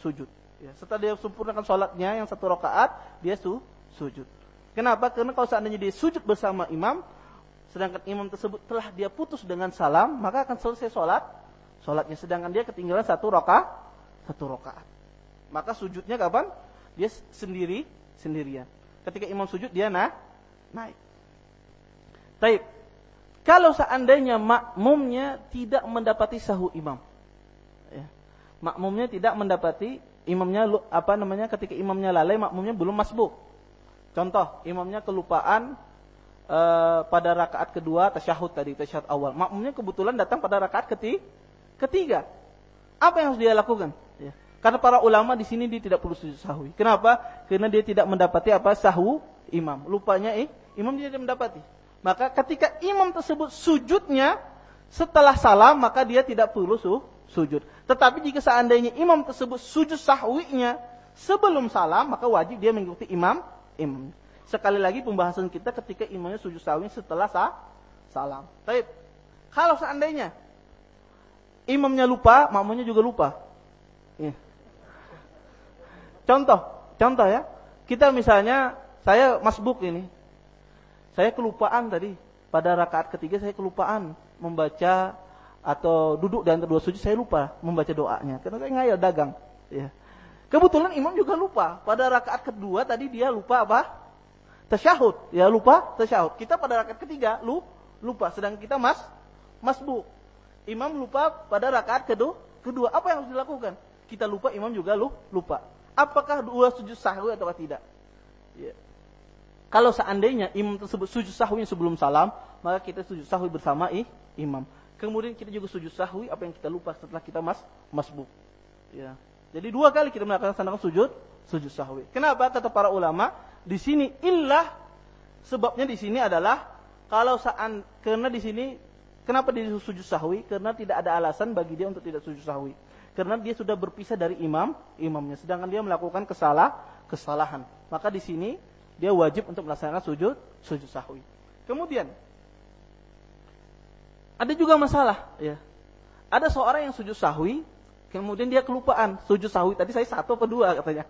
sujud. Ya, setelah dia sempurnakan sholatnya yang satu rakaat, dia su, sujud. Kenapa? Karena kalau seandainya dia sujud bersama imam, sedangkan imam tersebut telah dia putus dengan salam, maka akan selesai sholat, sholatnya sedangkan dia ketinggalan satu roka satu rokaat maka sujudnya kapan dia sendiri sendirian ketika imam sujud dia nah naik Taib Kalau seandainya makmumnya tidak mendapati sahu imam. Ya. Makmumnya tidak mendapati imamnya apa namanya ketika imamnya lalai makmumnya belum masbuk. Contoh, imamnya kelupaan e, pada rakaat kedua tasyahud tadi, tasyahud awal. Makmumnya kebetulan datang pada rakaat keti, ketiga. Apa yang harus dia lakukan? Ya. Karena para ulama di sini dia tidak perlu sujud sahwi. Kenapa? Karena dia tidak mendapati apa sahu imam. Lupanya eh, imam dia tidak mendapati. Maka ketika imam tersebut sujudnya setelah salam maka dia tidak perlu su, sujud. Tetapi jika seandainya imam tersebut sujud sahwinya sebelum salam maka wajib dia mengikuti imam imam. Sekali lagi pembahasan kita ketika imamnya sujud sahwi setelah sah, salam. Baik. Kalau seandainya imamnya lupa, makmumnya juga lupa. Ya. Contoh, contoh ya. Kita misalnya saya masbuk ini, saya kelupaan tadi pada rakaat ketiga saya kelupaan membaca atau duduk di antara dua sujud saya lupa membaca doanya karena saya ngayal dagang. Ya. Kebetulan imam juga lupa pada rakaat kedua tadi dia lupa apa? Tasyahud, ya lupa tasyahud. Kita pada rakaat ketiga lu lupa, sedang kita mas masbuk. Imam lupa pada rakaat kedua, kedua apa yang harus dilakukan? Kita lupa, imam juga lu lupa. Apakah dua sujud sahwi atau tidak? Ya. Kalau seandainya imam tersebut sujud sahwi sebelum salam, maka kita sujud sahwi bersama ih, imam. Kemudian kita juga sujud sahwi apa yang kita lupa setelah kita mas masbuk. Ya. Jadi dua kali kita melaksanakan sujud sujud sahwi. Kenapa? Kata para ulama, di sini illah sebabnya di sini adalah kalau saat karena di sini kenapa dia sujud sahwi? Karena tidak ada alasan bagi dia untuk tidak sujud sahwi. Karena dia sudah berpisah dari imam, imamnya sedangkan dia melakukan kesalah kesalahan. Maka di sini dia wajib untuk melaksanakan sujud sujud sahwi. Kemudian ada juga masalah, ya. Ada seorang yang sujud sahwi, kemudian dia kelupaan sujud sahwi. Tadi saya satu atau dua katanya.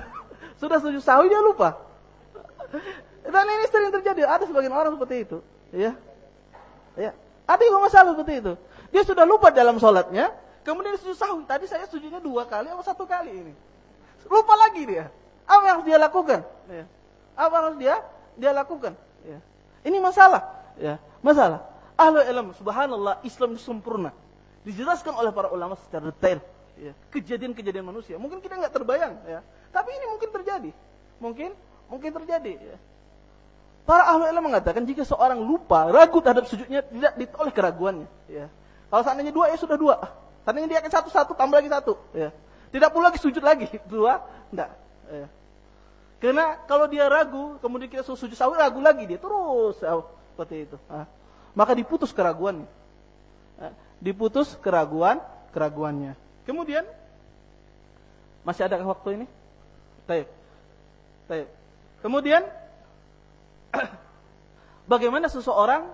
<laughs> Sudah sujud sahwi dia lupa. Dan ini sering terjadi. Ada sebagian orang seperti itu, ya. Ya. Ada juga masalah seperti itu. Dia sudah lupa dalam sholatnya, kemudian sujud sahwi. Tadi saya sujudnya dua kali atau satu kali ini. Lupa lagi dia. Apa yang harus dia lakukan? Ya. Apa harus dia dia lakukan? Ya. Ini masalah, ya, masalah. Ahlu ilmu, subhanallah, Islam sempurna. Dijelaskan oleh para ulama secara detail. Ya. Kejadian-kejadian manusia. Mungkin kita nggak terbayang, ya. Tapi ini mungkin terjadi. Mungkin, mungkin terjadi. Ya. Para ahlu ilmu mengatakan jika seorang lupa, ragu terhadap sujudnya, tidak ditoleh keraguannya. Ya. Kalau seandainya dua, ya sudah dua. Seandainya dia akan satu-satu, tambah lagi satu. Ya. Tidak perlu lagi sujud lagi. <laughs> Dua, enggak. Ya. Karena kalau dia ragu, kemudian kita sujud sahwi, ragu lagi dia terus oh, seperti itu. Nah, maka diputus keraguannya. Nah, diputus keraguan keraguannya. Kemudian masih ada waktu ini? Taib. Taib. Kemudian <coughs> bagaimana seseorang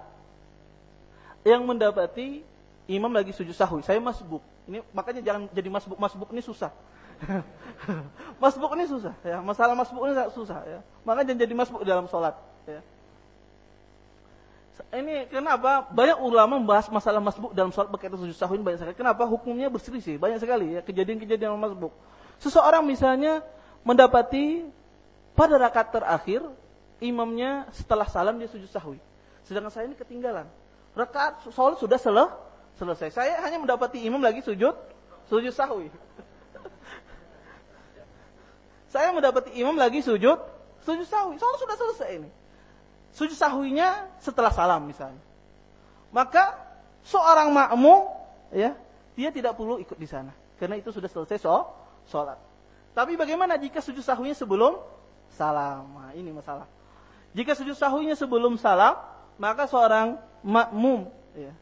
yang mendapati imam lagi sujud sahwi, saya masbuk. Ini makanya jangan jadi masbuk. Masbuk ini susah. <laughs> masbuk ini susah ya. Masalah masbuk ini susah ya. Makanya jangan jadi masbuk dalam sholat ya. Ini kenapa banyak ulama membahas masalah masbuk dalam sholat berkaitan sujud sahwi banyak sekali. Kenapa hukumnya berselisih banyak sekali ya kejadian-kejadian masbuk. Seseorang misalnya mendapati pada rakaat terakhir imamnya setelah salam dia sujud sahwi. Sedangkan saya ini ketinggalan. Rakaat sholat sudah selesai. Saya hanya mendapati imam lagi sujud sujud sahwi. <laughs> Saya mendapati imam lagi sujud, sujud sahwi. Soalnya sudah selesai ini. Sujud sahwinya setelah salam misalnya. Maka seorang makmum ya, dia tidak perlu ikut di sana karena itu sudah selesai sholat. Tapi bagaimana jika sujud sahwinya sebelum salam? Nah, ini masalah. Jika sujud sahwinya sebelum salam, maka seorang makmum ya,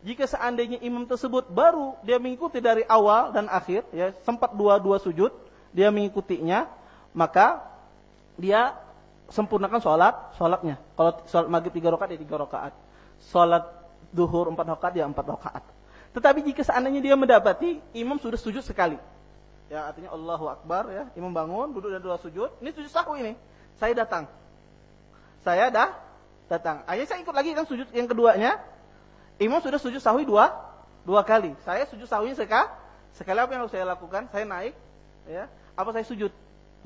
jika seandainya imam tersebut baru dia mengikuti dari awal dan akhir, ya sempat dua-dua sujud, dia mengikutinya, maka dia sempurnakan sholat, sholatnya. Kalau sholat maghrib tiga rakaat ya tiga rakaat. Sholat duhur empat rakaat ya empat rakaat. Tetapi jika seandainya dia mendapati imam sudah sujud sekali, ya artinya Allahu Akbar ya, imam bangun, duduk dan dua sujud, ini sujud sahu ini. Saya datang, saya dah datang. Ayo saya ikut lagi kan sujud yang keduanya. Imam sudah sujud sahwi dua, dua kali. Saya sujud sahwinya sekali. Sekali apa yang harus saya lakukan? Saya naik, ya, apa saya sujud?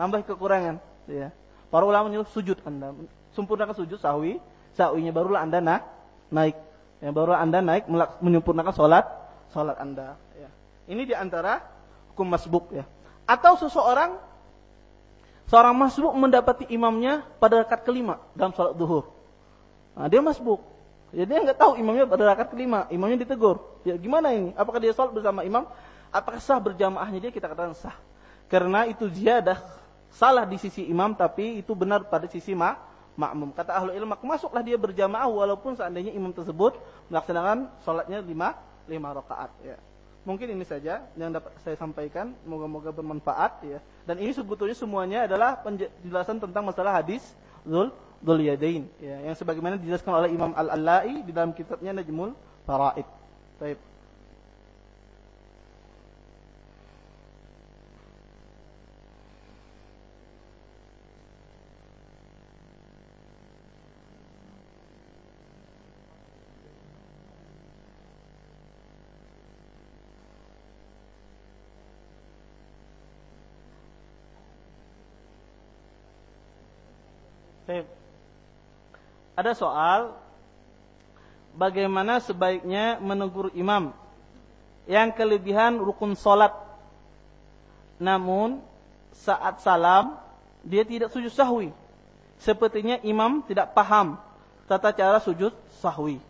Nambah kekurangan, ya. Para ulama menyuruh sujud Anda. Sempurnakan sujud sahwi, sahwinya barulah Anda nah, naik. Ya, baru Anda naik menyempurnakan sholat sholat Anda. Ya. Ini di antara hukum masbuk ya. Atau seseorang seorang masbuk mendapati imamnya pada rakaat kelima dalam sholat duhur. Nah, dia masbuk. Jadi dia nggak tahu imamnya pada rakaat kelima, imamnya ditegur. Ya gimana ini? Apakah dia sholat bersama imam? Apakah sah berjamaahnya dia? Kita katakan sah. Karena itu dia dah salah di sisi imam, tapi itu benar pada sisi ma makmum. Kata ahlu ilmu, masuklah dia berjamaah walaupun seandainya imam tersebut melaksanakan sholatnya lima lima rakaat. Ya. Mungkin ini saja yang dapat saya sampaikan. Moga-moga bermanfaat ya. Dan ini sebetulnya semuanya adalah penjelasan tentang masalah hadis Zul Zul Yadain ya, yang sebagaimana dijelaskan oleh Imam Al-Allai di dalam kitabnya Najmul Faraid. Baik. Ada soal bagaimana sebaiknya menegur imam yang kelebihan rukun solat. Namun saat salam dia tidak sujud sahwi. Sepertinya imam tidak paham tata cara sujud sahwi.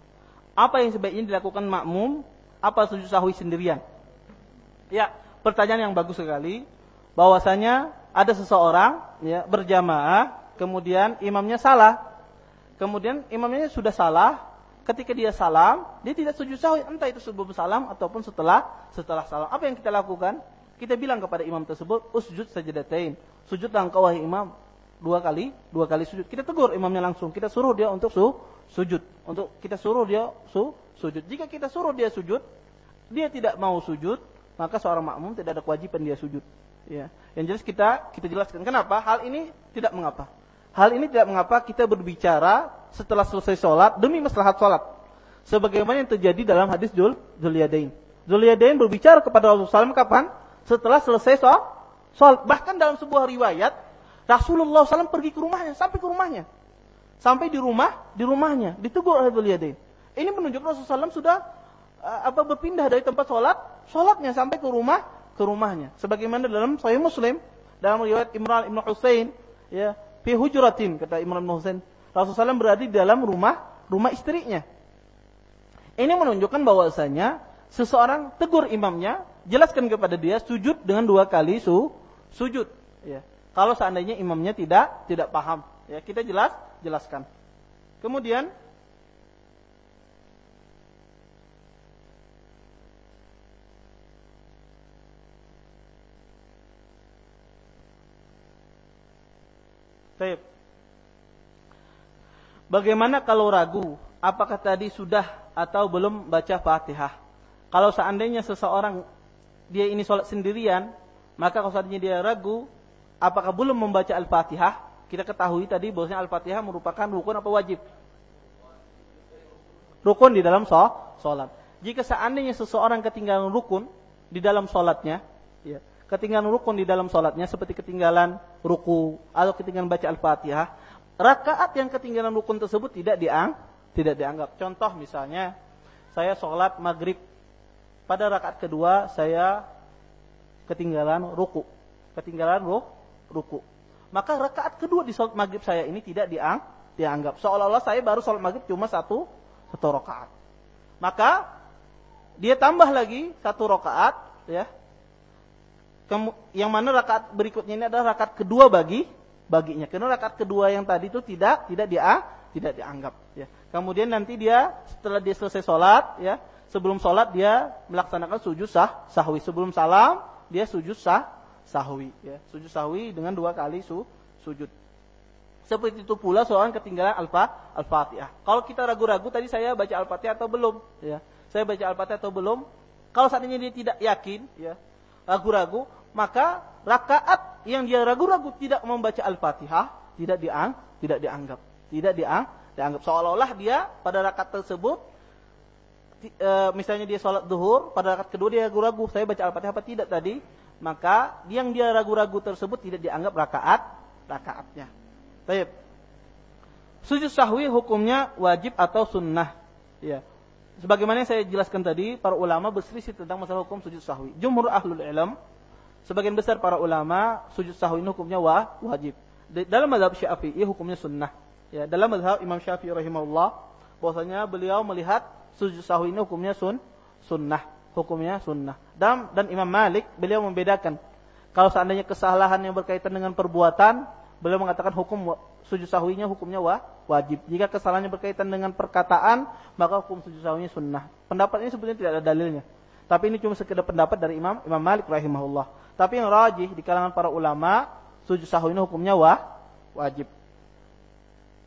Apa yang sebaiknya dilakukan makmum? Apa sujud sahwi sendirian? Ya, pertanyaan yang bagus sekali. Bahwasanya ada seseorang ya berjamaah, kemudian imamnya salah kemudian imamnya sudah salah, ketika dia salam, dia tidak sujud sahwi, entah itu sebelum salam ataupun setelah setelah salam. Apa yang kita lakukan? Kita bilang kepada imam tersebut, usjud sajadatain. Sujudlah engkau wahai imam dua kali, dua kali sujud. Kita tegur imamnya langsung, kita suruh dia untuk su, sujud. Untuk kita suruh dia su, sujud. Jika kita suruh dia sujud, dia tidak mau sujud, maka seorang makmum tidak ada kewajiban dia sujud. Ya. Yang jelas kita kita jelaskan kenapa hal ini tidak mengapa. Hal ini tidak mengapa kita berbicara setelah selesai sholat demi maslahat sholat. Sebagaimana yang terjadi dalam hadis Jul Zuliyadain. Zuliyadain berbicara kepada Rasulullah SAW kapan? Setelah selesai sholat. Bahkan dalam sebuah riwayat, Rasulullah SAW pergi ke rumahnya, sampai ke rumahnya. Sampai di rumah, di rumahnya. Ditegur oleh Zuliyadain. Ini menunjukkan Rasulullah SAW sudah uh, apa berpindah dari tempat sholat, sholatnya sampai ke rumah, ke rumahnya. Sebagaimana dalam Sahih Muslim, dalam riwayat Imran Ibn Husain, ya, fi hujratin kata Imran Husain. Rasulullah SAW berada di dalam rumah rumah istrinya. Ini menunjukkan bahwasanya seseorang tegur imamnya, jelaskan kepada dia sujud dengan dua kali su, sujud. Ya. Kalau seandainya imamnya tidak tidak paham, ya kita jelas jelaskan. Kemudian Baik. Bagaimana kalau ragu? Apakah tadi sudah atau belum baca Fatihah? Kalau seandainya seseorang dia ini sholat sendirian, maka kalau seandainya dia ragu, apakah belum membaca Al-Fatihah? Kita ketahui tadi bahwasanya Al-Fatihah merupakan rukun apa wajib? Rukun di dalam sholat. Jika seandainya seseorang ketinggalan rukun di dalam sholatnya, ya, ketinggalan rukun di dalam sholatnya seperti ketinggalan ruku atau ketinggalan baca al-fatihah, rakaat yang ketinggalan rukun tersebut tidak diang, tidak dianggap. Contoh misalnya, saya sholat maghrib, pada rakaat kedua saya ketinggalan ruku, ketinggalan ruku, ruku. Maka rakaat kedua di sholat maghrib saya ini tidak diang, dianggap. Seolah-olah saya baru sholat maghrib cuma satu, satu rakaat. Maka dia tambah lagi satu rakaat, ya yang mana rakaat berikutnya ini adalah rakaat kedua bagi baginya. Karena rakaat kedua yang tadi itu tidak tidak dia tidak dianggap. Ya. Kemudian nanti dia setelah dia selesai sholat, ya sebelum sholat dia melaksanakan sujud sah sahwi. Sebelum salam dia sujud sah sahwi. Ya. Sujud sahwi dengan dua kali su, sujud. Seperti itu pula seorang ketinggalan alfa al-fatihah. Kalau kita ragu-ragu tadi saya baca al-fatihah atau belum, ya. Saya baca al-fatihah atau belum? Kalau saatnya dia tidak yakin, ya, ragu-ragu, maka rakaat yang dia ragu-ragu tidak membaca Al-Fatihah tidak diang, tidak dianggap, tidak diang, dianggap seolah-olah dia pada rakaat tersebut e, misalnya dia sholat duhur, pada rakaat kedua dia ragu-ragu, saya baca Al-Fatihah apa tidak tadi, maka yang dia ragu-ragu tersebut tidak dianggap rakaat rakaatnya. Baik. Sujud sahwi hukumnya wajib atau sunnah? Ya. Sebagaimana yang saya jelaskan tadi, para ulama berselisih tentang masalah hukum sujud sahwi. Jumhur ahlul ilm, sebagian besar para ulama, sujud sahwi ini hukumnya wa, wajib. Dalam madhab syafi'i hukumnya sunnah. Ya, dalam madhab Imam Syafi'i rahimahullah, bahwasanya beliau melihat sujud sahwi ini hukumnya sun, sunnah. Hukumnya sunnah. Dan, dan Imam Malik, beliau membedakan. Kalau seandainya kesalahan yang berkaitan dengan perbuatan, beliau mengatakan hukum sujud sahwinya hukumnya wa, wajib. Jika kesalahannya berkaitan dengan perkataan, maka hukum sujud sahwinya sunnah. Pendapat ini sebenarnya tidak ada dalilnya. Tapi ini cuma sekedar pendapat dari Imam Imam Malik rahimahullah. Tapi yang rajih di kalangan para ulama, sujud sahwi hukumnya wa, wajib.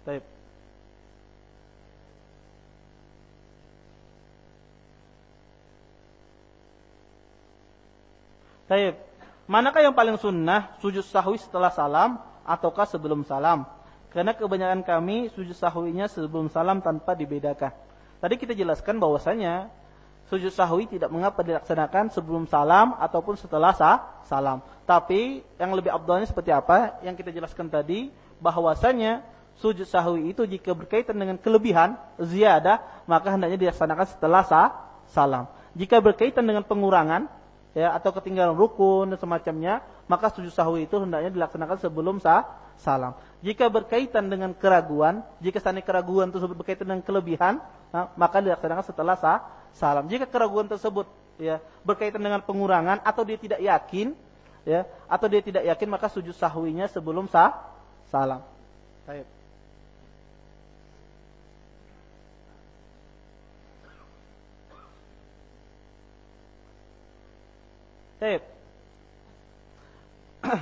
Baik. Baik. Manakah yang paling sunnah sujud sahwi setelah salam ataukah sebelum salam? Karena kebanyakan kami sujud sahwinya sebelum salam tanpa dibedakan. Tadi kita jelaskan bahwasanya sujud sahwi tidak mengapa dilaksanakan sebelum salam ataupun setelah sah, salam. Tapi yang lebih abdulnya seperti apa? Yang kita jelaskan tadi bahwasanya sujud sahwi itu jika berkaitan dengan kelebihan ziyadah maka hendaknya dilaksanakan setelah sah, salam. Jika berkaitan dengan pengurangan ya atau ketinggalan rukun dan semacamnya, maka sujud sahwi itu hendaknya dilaksanakan sebelum sah, salam. Jika berkaitan dengan keraguan, jika seandainya keraguan tersebut berkaitan dengan kelebihan, nah, maka dilaksanakan setelah sah, salam. Jika keraguan tersebut ya berkaitan dengan pengurangan atau dia tidak yakin, ya atau dia tidak yakin maka sujud sahwinya sebelum sah, salam. Baik. Baik. <clears throat>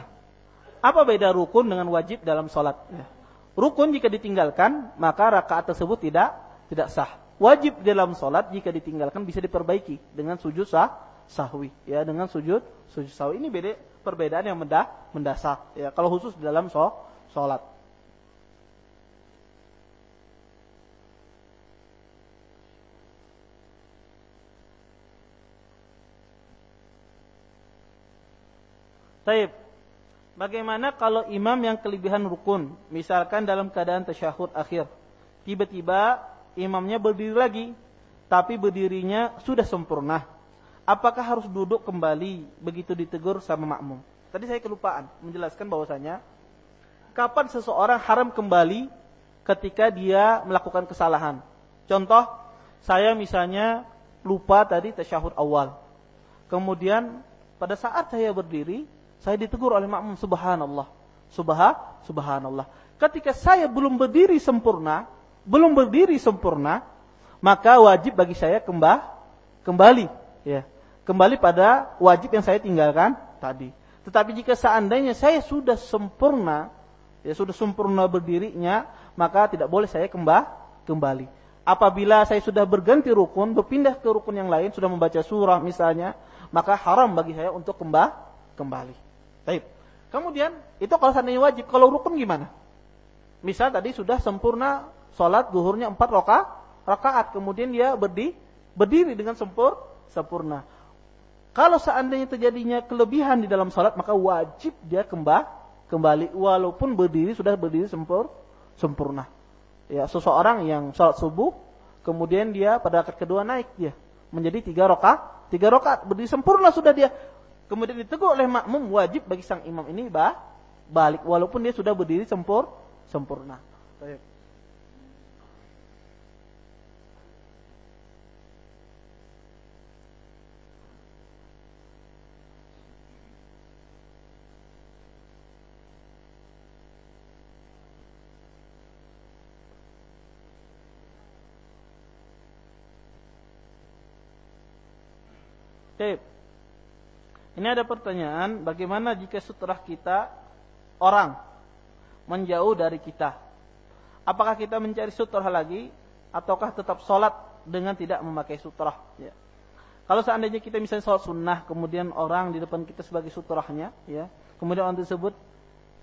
Apa beda rukun dengan wajib dalam sholat? Rukun jika ditinggalkan, maka rakaat tersebut tidak tidak sah. Wajib dalam sholat jika ditinggalkan bisa diperbaiki dengan sujud sah, sahwi. Ya, dengan sujud sujud sahwi. Ini beda perbedaan yang mendah, mendasar. Ya, kalau khusus dalam sholat. Taib. Bagaimana kalau imam yang kelebihan rukun, misalkan dalam keadaan tasyahud akhir, tiba-tiba imamnya berdiri lagi, tapi berdirinya sudah sempurna. Apakah harus duduk kembali begitu ditegur sama makmum? Tadi saya kelupaan menjelaskan bahwasanya kapan seseorang haram kembali ketika dia melakukan kesalahan. Contoh, saya misalnya lupa tadi tasyahud awal. Kemudian pada saat saya berdiri, saya ditegur oleh makmum subhanallah. Subha, subhanallah. Ketika saya belum berdiri sempurna, belum berdiri sempurna, maka wajib bagi saya kembali kembali ya. Kembali pada wajib yang saya tinggalkan tadi. Tetapi jika seandainya saya sudah sempurna, ya sudah sempurna berdirinya, maka tidak boleh saya kembali kembali. Apabila saya sudah berganti rukun, berpindah ke rukun yang lain, sudah membaca surah misalnya, maka haram bagi saya untuk kembali kembali. Baik. Kemudian itu kalau seandainya wajib, kalau rukun gimana? Misal tadi sudah sempurna sholat zuhurnya empat roka, rakaat, kemudian dia berdiri, berdiri dengan sempur, sempurna. Kalau seandainya terjadinya kelebihan di dalam sholat, maka wajib dia kembali, kembali walaupun berdiri sudah berdiri sempur, sempurna. Ya, seseorang yang sholat subuh, kemudian dia pada rakaat kedua naik dia menjadi tiga rokaat, tiga rokaat berdiri sempurna sudah dia kemudian ditegur oleh makmum wajib bagi sang imam ini bah, balik walaupun dia sudah berdiri sempur sempurna. Baik. Ini ada pertanyaan, bagaimana jika sutrah kita orang menjauh dari kita? Apakah kita mencari sutrah lagi ataukah tetap sholat dengan tidak memakai sutrah? Ya. Kalau seandainya kita misalnya sholat sunnah, kemudian orang di depan kita sebagai sutrahnya, ya, kemudian orang tersebut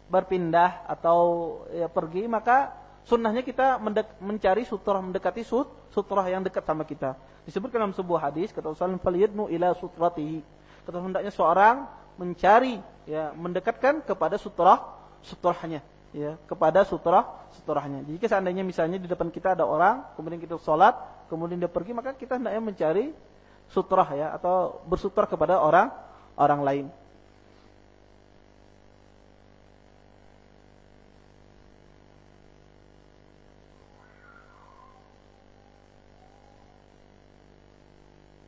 berpindah atau ya, pergi, maka sunnahnya kita mencari sutrah mendekati sut sutrah yang dekat sama kita. Disebutkan dalam sebuah hadis kata Rasulullah "Faliyadnu ila sutratihi." Kata hendaknya seorang mencari ya mendekatkan kepada sutrah sutrahnya ya kepada sutra sutrahnya. Jika seandainya misalnya di depan kita ada orang, kemudian kita sholat, kemudian dia pergi, maka kita hendaknya mencari sutrah ya atau bersutra kepada orang orang lain.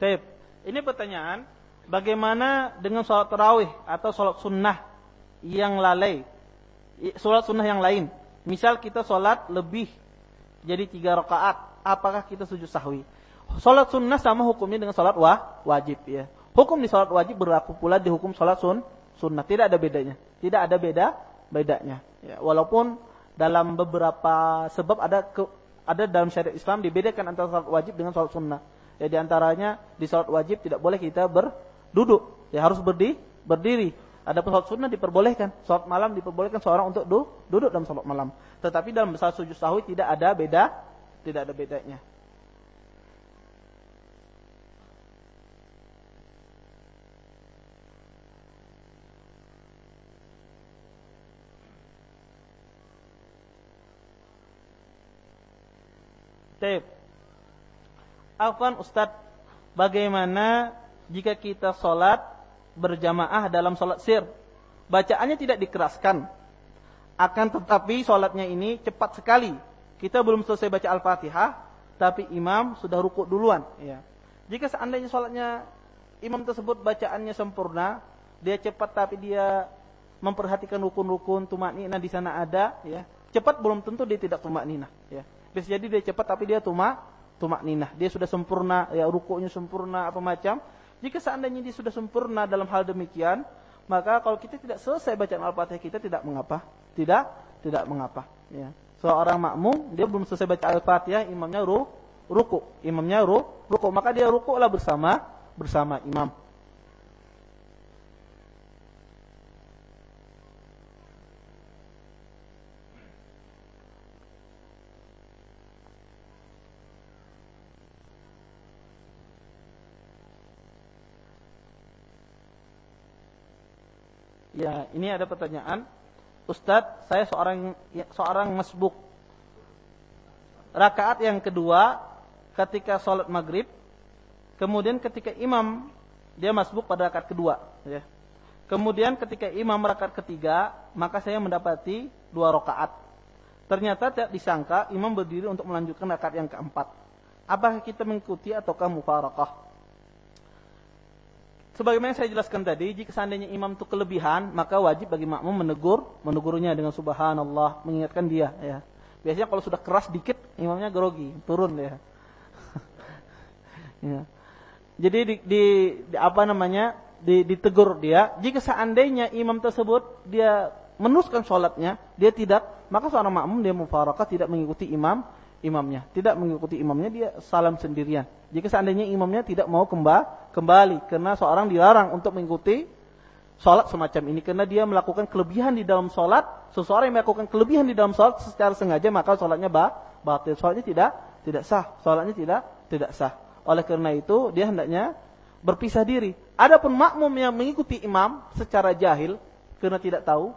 Taib. Ini pertanyaan, bagaimana dengan sholat tarawih atau sholat sunnah yang lalai? Sholat sunnah yang lain. Misal kita sholat lebih jadi tiga rakaat, apakah kita sujud sahwi? Sholat sunnah sama hukumnya dengan sholat wah, wajib ya. Hukum di sholat wajib berlaku pula di hukum sholat sun, sunnah. Tidak ada bedanya. Tidak ada beda bedanya. Ya, walaupun dalam beberapa sebab ada ke, ada dalam syariat Islam dibedakan antara sholat wajib dengan sholat sunnah. Ya di antaranya di salat wajib tidak boleh kita berduduk, ya harus berdi, berdiri. Ada salat sunnah diperbolehkan, salat malam diperbolehkan seorang untuk du, duduk dalam salat malam. Tetapi dalam salat sujud sahwi tidak ada beda, tidak ada bedanya. Afwan Ustadz, bagaimana jika kita sholat berjamaah dalam sholat sir? Bacaannya tidak dikeraskan. Akan tetapi sholatnya ini cepat sekali. Kita belum selesai baca Al-Fatihah, tapi imam sudah rukuk duluan. Ya. Jika seandainya sholatnya imam tersebut bacaannya sempurna, dia cepat tapi dia memperhatikan rukun-rukun tumak nina di sana ada, ya. Cepat belum tentu dia tidak tumak nina, ya. Bisa jadi dia cepat tapi dia tumak tumak ninah. Dia sudah sempurna, ya rukuknya sempurna apa macam. Jika seandainya dia sudah sempurna dalam hal demikian, maka kalau kita tidak selesai bacaan Al-Fatihah kita tidak mengapa. Tidak, tidak mengapa. Ya. Seorang makmum, dia belum selesai baca Al-Fatihah, imamnya ru, ruku. Imamnya ru, ruku. Maka dia rukuklah bersama bersama imam. Ya, ini ada pertanyaan. Ustadz, saya seorang seorang masbuk. Rakaat yang kedua ketika sholat maghrib, kemudian ketika imam dia masbuk pada rakaat kedua. Ya. Kemudian ketika imam rakaat ketiga, maka saya mendapati dua rakaat. Ternyata tidak disangka imam berdiri untuk melanjutkan rakaat yang keempat. Apakah kita mengikuti ataukah mufarakah? Sebagaimana saya jelaskan tadi, jika seandainya imam itu kelebihan, maka wajib bagi makmum menegur, menegurnya dengan subhanallah, mengingatkan dia. Ya. Biasanya kalau sudah keras dikit, imamnya grogi, turun ya. <laughs> ya. Jadi di, di, di apa namanya, di, ditegur dia. Jika seandainya imam tersebut dia meneruskan sholatnya, dia tidak, maka seorang makmum dia mufarakah tidak mengikuti imam, imamnya, tidak mengikuti imamnya dia salam sendirian. Jika seandainya imamnya tidak mau kembali, kembali karena seorang dilarang untuk mengikuti sholat semacam ini karena dia melakukan kelebihan di dalam sholat. Seseorang yang melakukan kelebihan di dalam sholat secara sengaja maka sholatnya bah, batil. Sholatnya tidak tidak sah. Sholatnya tidak tidak sah. Oleh karena itu dia hendaknya berpisah diri. Adapun makmum yang mengikuti imam secara jahil karena tidak tahu,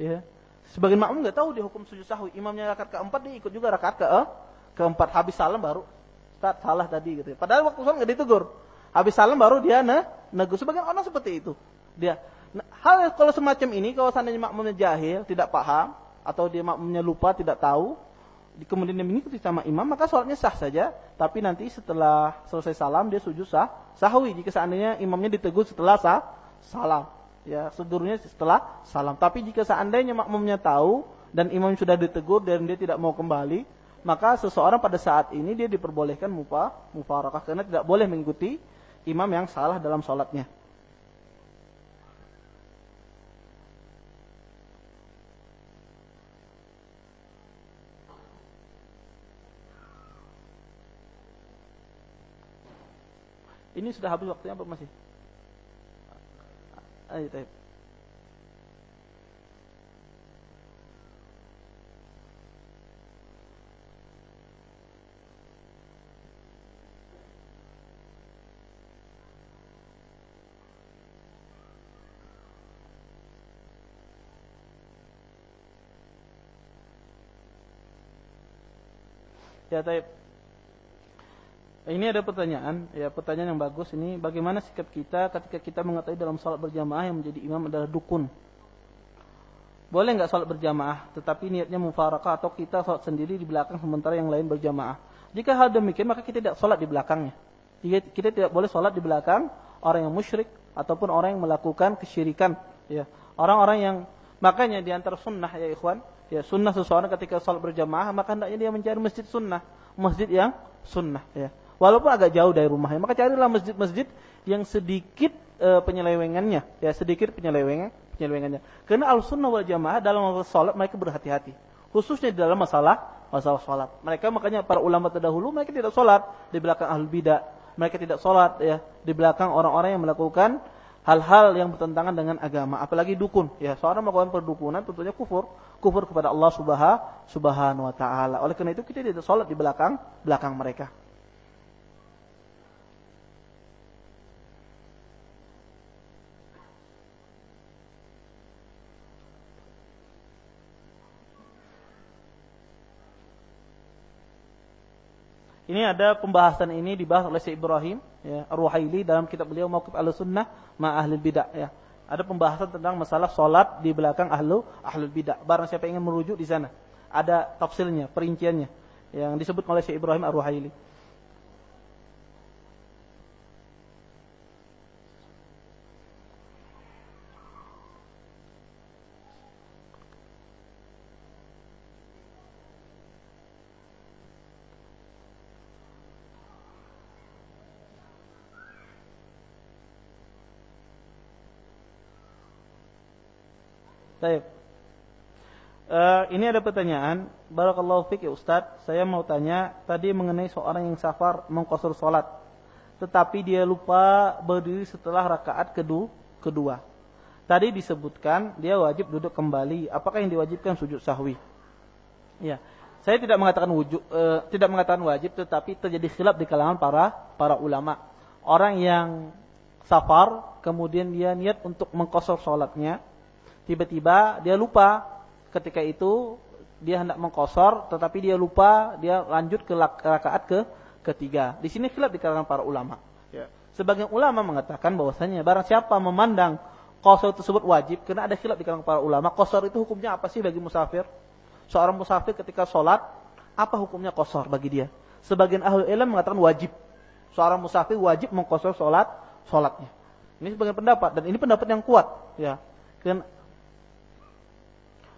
ya, Sebagian makmum nggak tahu dia hukum sujud sahwi. Imamnya rakaat keempat dia ikut juga rakaat ke eh, keempat habis salam baru Ustaz salah tadi gitu. Ya. Padahal waktu salam nggak ditegur. Habis salam baru dia ne negur. Sebagian orang seperti itu. Dia nah, hal kalau semacam ini kalau seandainya makmumnya jahil, tidak paham atau dia makmumnya lupa, tidak tahu, kemudian dia mengikuti sama imam, maka sholatnya sah saja. Tapi nanti setelah selesai salam dia sujud sah, sahwi. Jika seandainya imamnya ditegur setelah sah, salam ya sedurunnya setelah salam. Tapi jika seandainya makmumnya tahu dan imam sudah ditegur dan dia tidak mau kembali, maka seseorang pada saat ini dia diperbolehkan mufa, mufarakah karena tidak boleh mengikuti imam yang salah dalam sholatnya. Ini sudah habis waktunya apa masih? أي طيب يا طيب Ini ada pertanyaan, ya pertanyaan yang bagus ini. Bagaimana sikap kita ketika kita mengetahui dalam salat berjamaah yang menjadi imam adalah dukun? Boleh nggak salat berjamaah, tetapi niatnya mufarakah atau kita salat sendiri di belakang sementara yang lain berjamaah? Jika hal demikian maka kita tidak salat di belakangnya. Kita tidak boleh salat di belakang orang yang musyrik ataupun orang yang melakukan kesyirikan. Ya, orang-orang yang makanya di antara sunnah ya ikhwan, ya sunnah seseorang ketika salat berjamaah maka hendaknya dia mencari masjid sunnah, masjid yang sunnah. Ya, walaupun agak jauh dari rumahnya, maka carilah masjid-masjid yang sedikit uh, penyelewengannya, ya sedikit penyelewengan penyelewengannya. Karena al-sunnah wal jamaah dalam masalah sholat mereka berhati-hati. Khususnya di dalam masalah masalah sholat. Mereka makanya para ulama terdahulu mereka tidak sholat di belakang ahlul bidah. Mereka tidak sholat ya di belakang orang-orang yang melakukan hal-hal yang bertentangan dengan agama. Apalagi dukun. Ya seorang melakukan perdukunan tentunya kufur. Kufur kepada Allah subhanahu wa ta'ala. Oleh karena itu kita tidak sholat di belakang belakang mereka. Ini ada pembahasan ini dibahas oleh Syekh Ibrahim ya, Ar-Ruhaili dalam kitab beliau Mauqif Ahlussunnah ma Ahli Bidah ya. Ada pembahasan tentang masalah solat di belakang ahlu ahlul bidah. Barang siapa ingin merujuk di sana, ada tafsirnya, perinciannya yang disebut oleh Syekh Ibrahim Ar-Ruhaili. Baik. Uh, ini ada pertanyaan. Barakallahu fiqh ya Ustaz. Saya mau tanya tadi mengenai seorang yang safar mengkosor sholat. Tetapi dia lupa berdiri setelah rakaat kedua. kedua. Tadi disebutkan dia wajib duduk kembali. Apakah yang diwajibkan sujud sahwi? Ya. Saya tidak mengatakan wujud, uh, tidak mengatakan wajib, tetapi terjadi khilaf di kalangan para para ulama. Orang yang safar, kemudian dia niat untuk mengkosor sholatnya, tiba-tiba dia lupa ketika itu dia hendak mengkosor tetapi dia lupa dia lanjut ke rakaat ke ketiga. Di sini khilaf di kalangan para ulama. Ya. Sebagian ulama mengatakan bahwasanya barang siapa memandang kosor tersebut wajib karena ada khilaf di kalangan para ulama. Kosor itu hukumnya apa sih bagi musafir? Seorang musafir ketika sholat apa hukumnya kosor bagi dia? Sebagian ahli ilmu mengatakan wajib. Seorang musafir wajib mengkosor sholat sholatnya. Ini sebagian pendapat dan ini pendapat yang kuat ya. Karena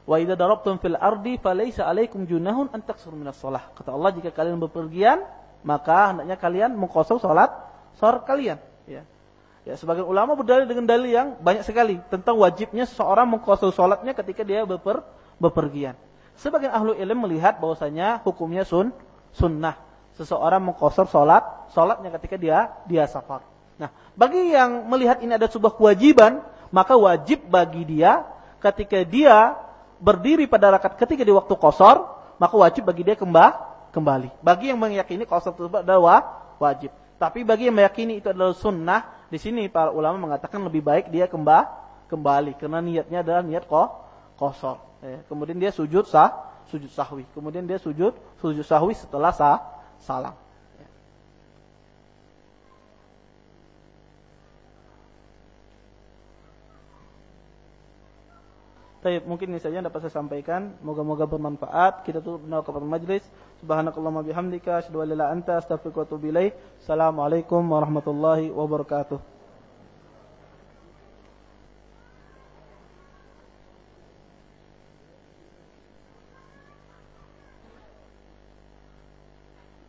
Wa idza darabtum fil ardi falaysa alaikum junahun an taksuru minas shalah. Kata Allah jika kalian bepergian maka hendaknya kalian mengkosong salat salat kalian, ya. Ya, sebagian ulama berdalil dengan dalil yang banyak sekali tentang wajibnya seseorang mengkosong salatnya ketika dia beper, bepergian. Sebagian ahlu ilmu melihat bahwasanya hukumnya sun sunnah. Seseorang mengkosor salat, salatnya ketika dia dia safar. Nah, bagi yang melihat ini ada sebuah kewajiban, maka wajib bagi dia ketika dia berdiri pada rakaat ketika di waktu kosor, maka wajib bagi dia kembali. Bagi yang meyakini kosor tersebut adalah wajib. Tapi bagi yang meyakini itu adalah sunnah, di sini para ulama mengatakan lebih baik dia kembali karena niatnya adalah niat kosor. Ya, kemudian dia sujud sah, sujud sahwi. Kemudian dia sujud sujud sahwi setelah sah, salam. Mungkin ini saja yang dapat saya sampaikan. Moga-moga bermanfaat. Kita tutup kepada majlis. Subhanakallahumma bihamdika asyhadu an la anta wa. Assalamualaikum warahmatullahi wabarakatuh.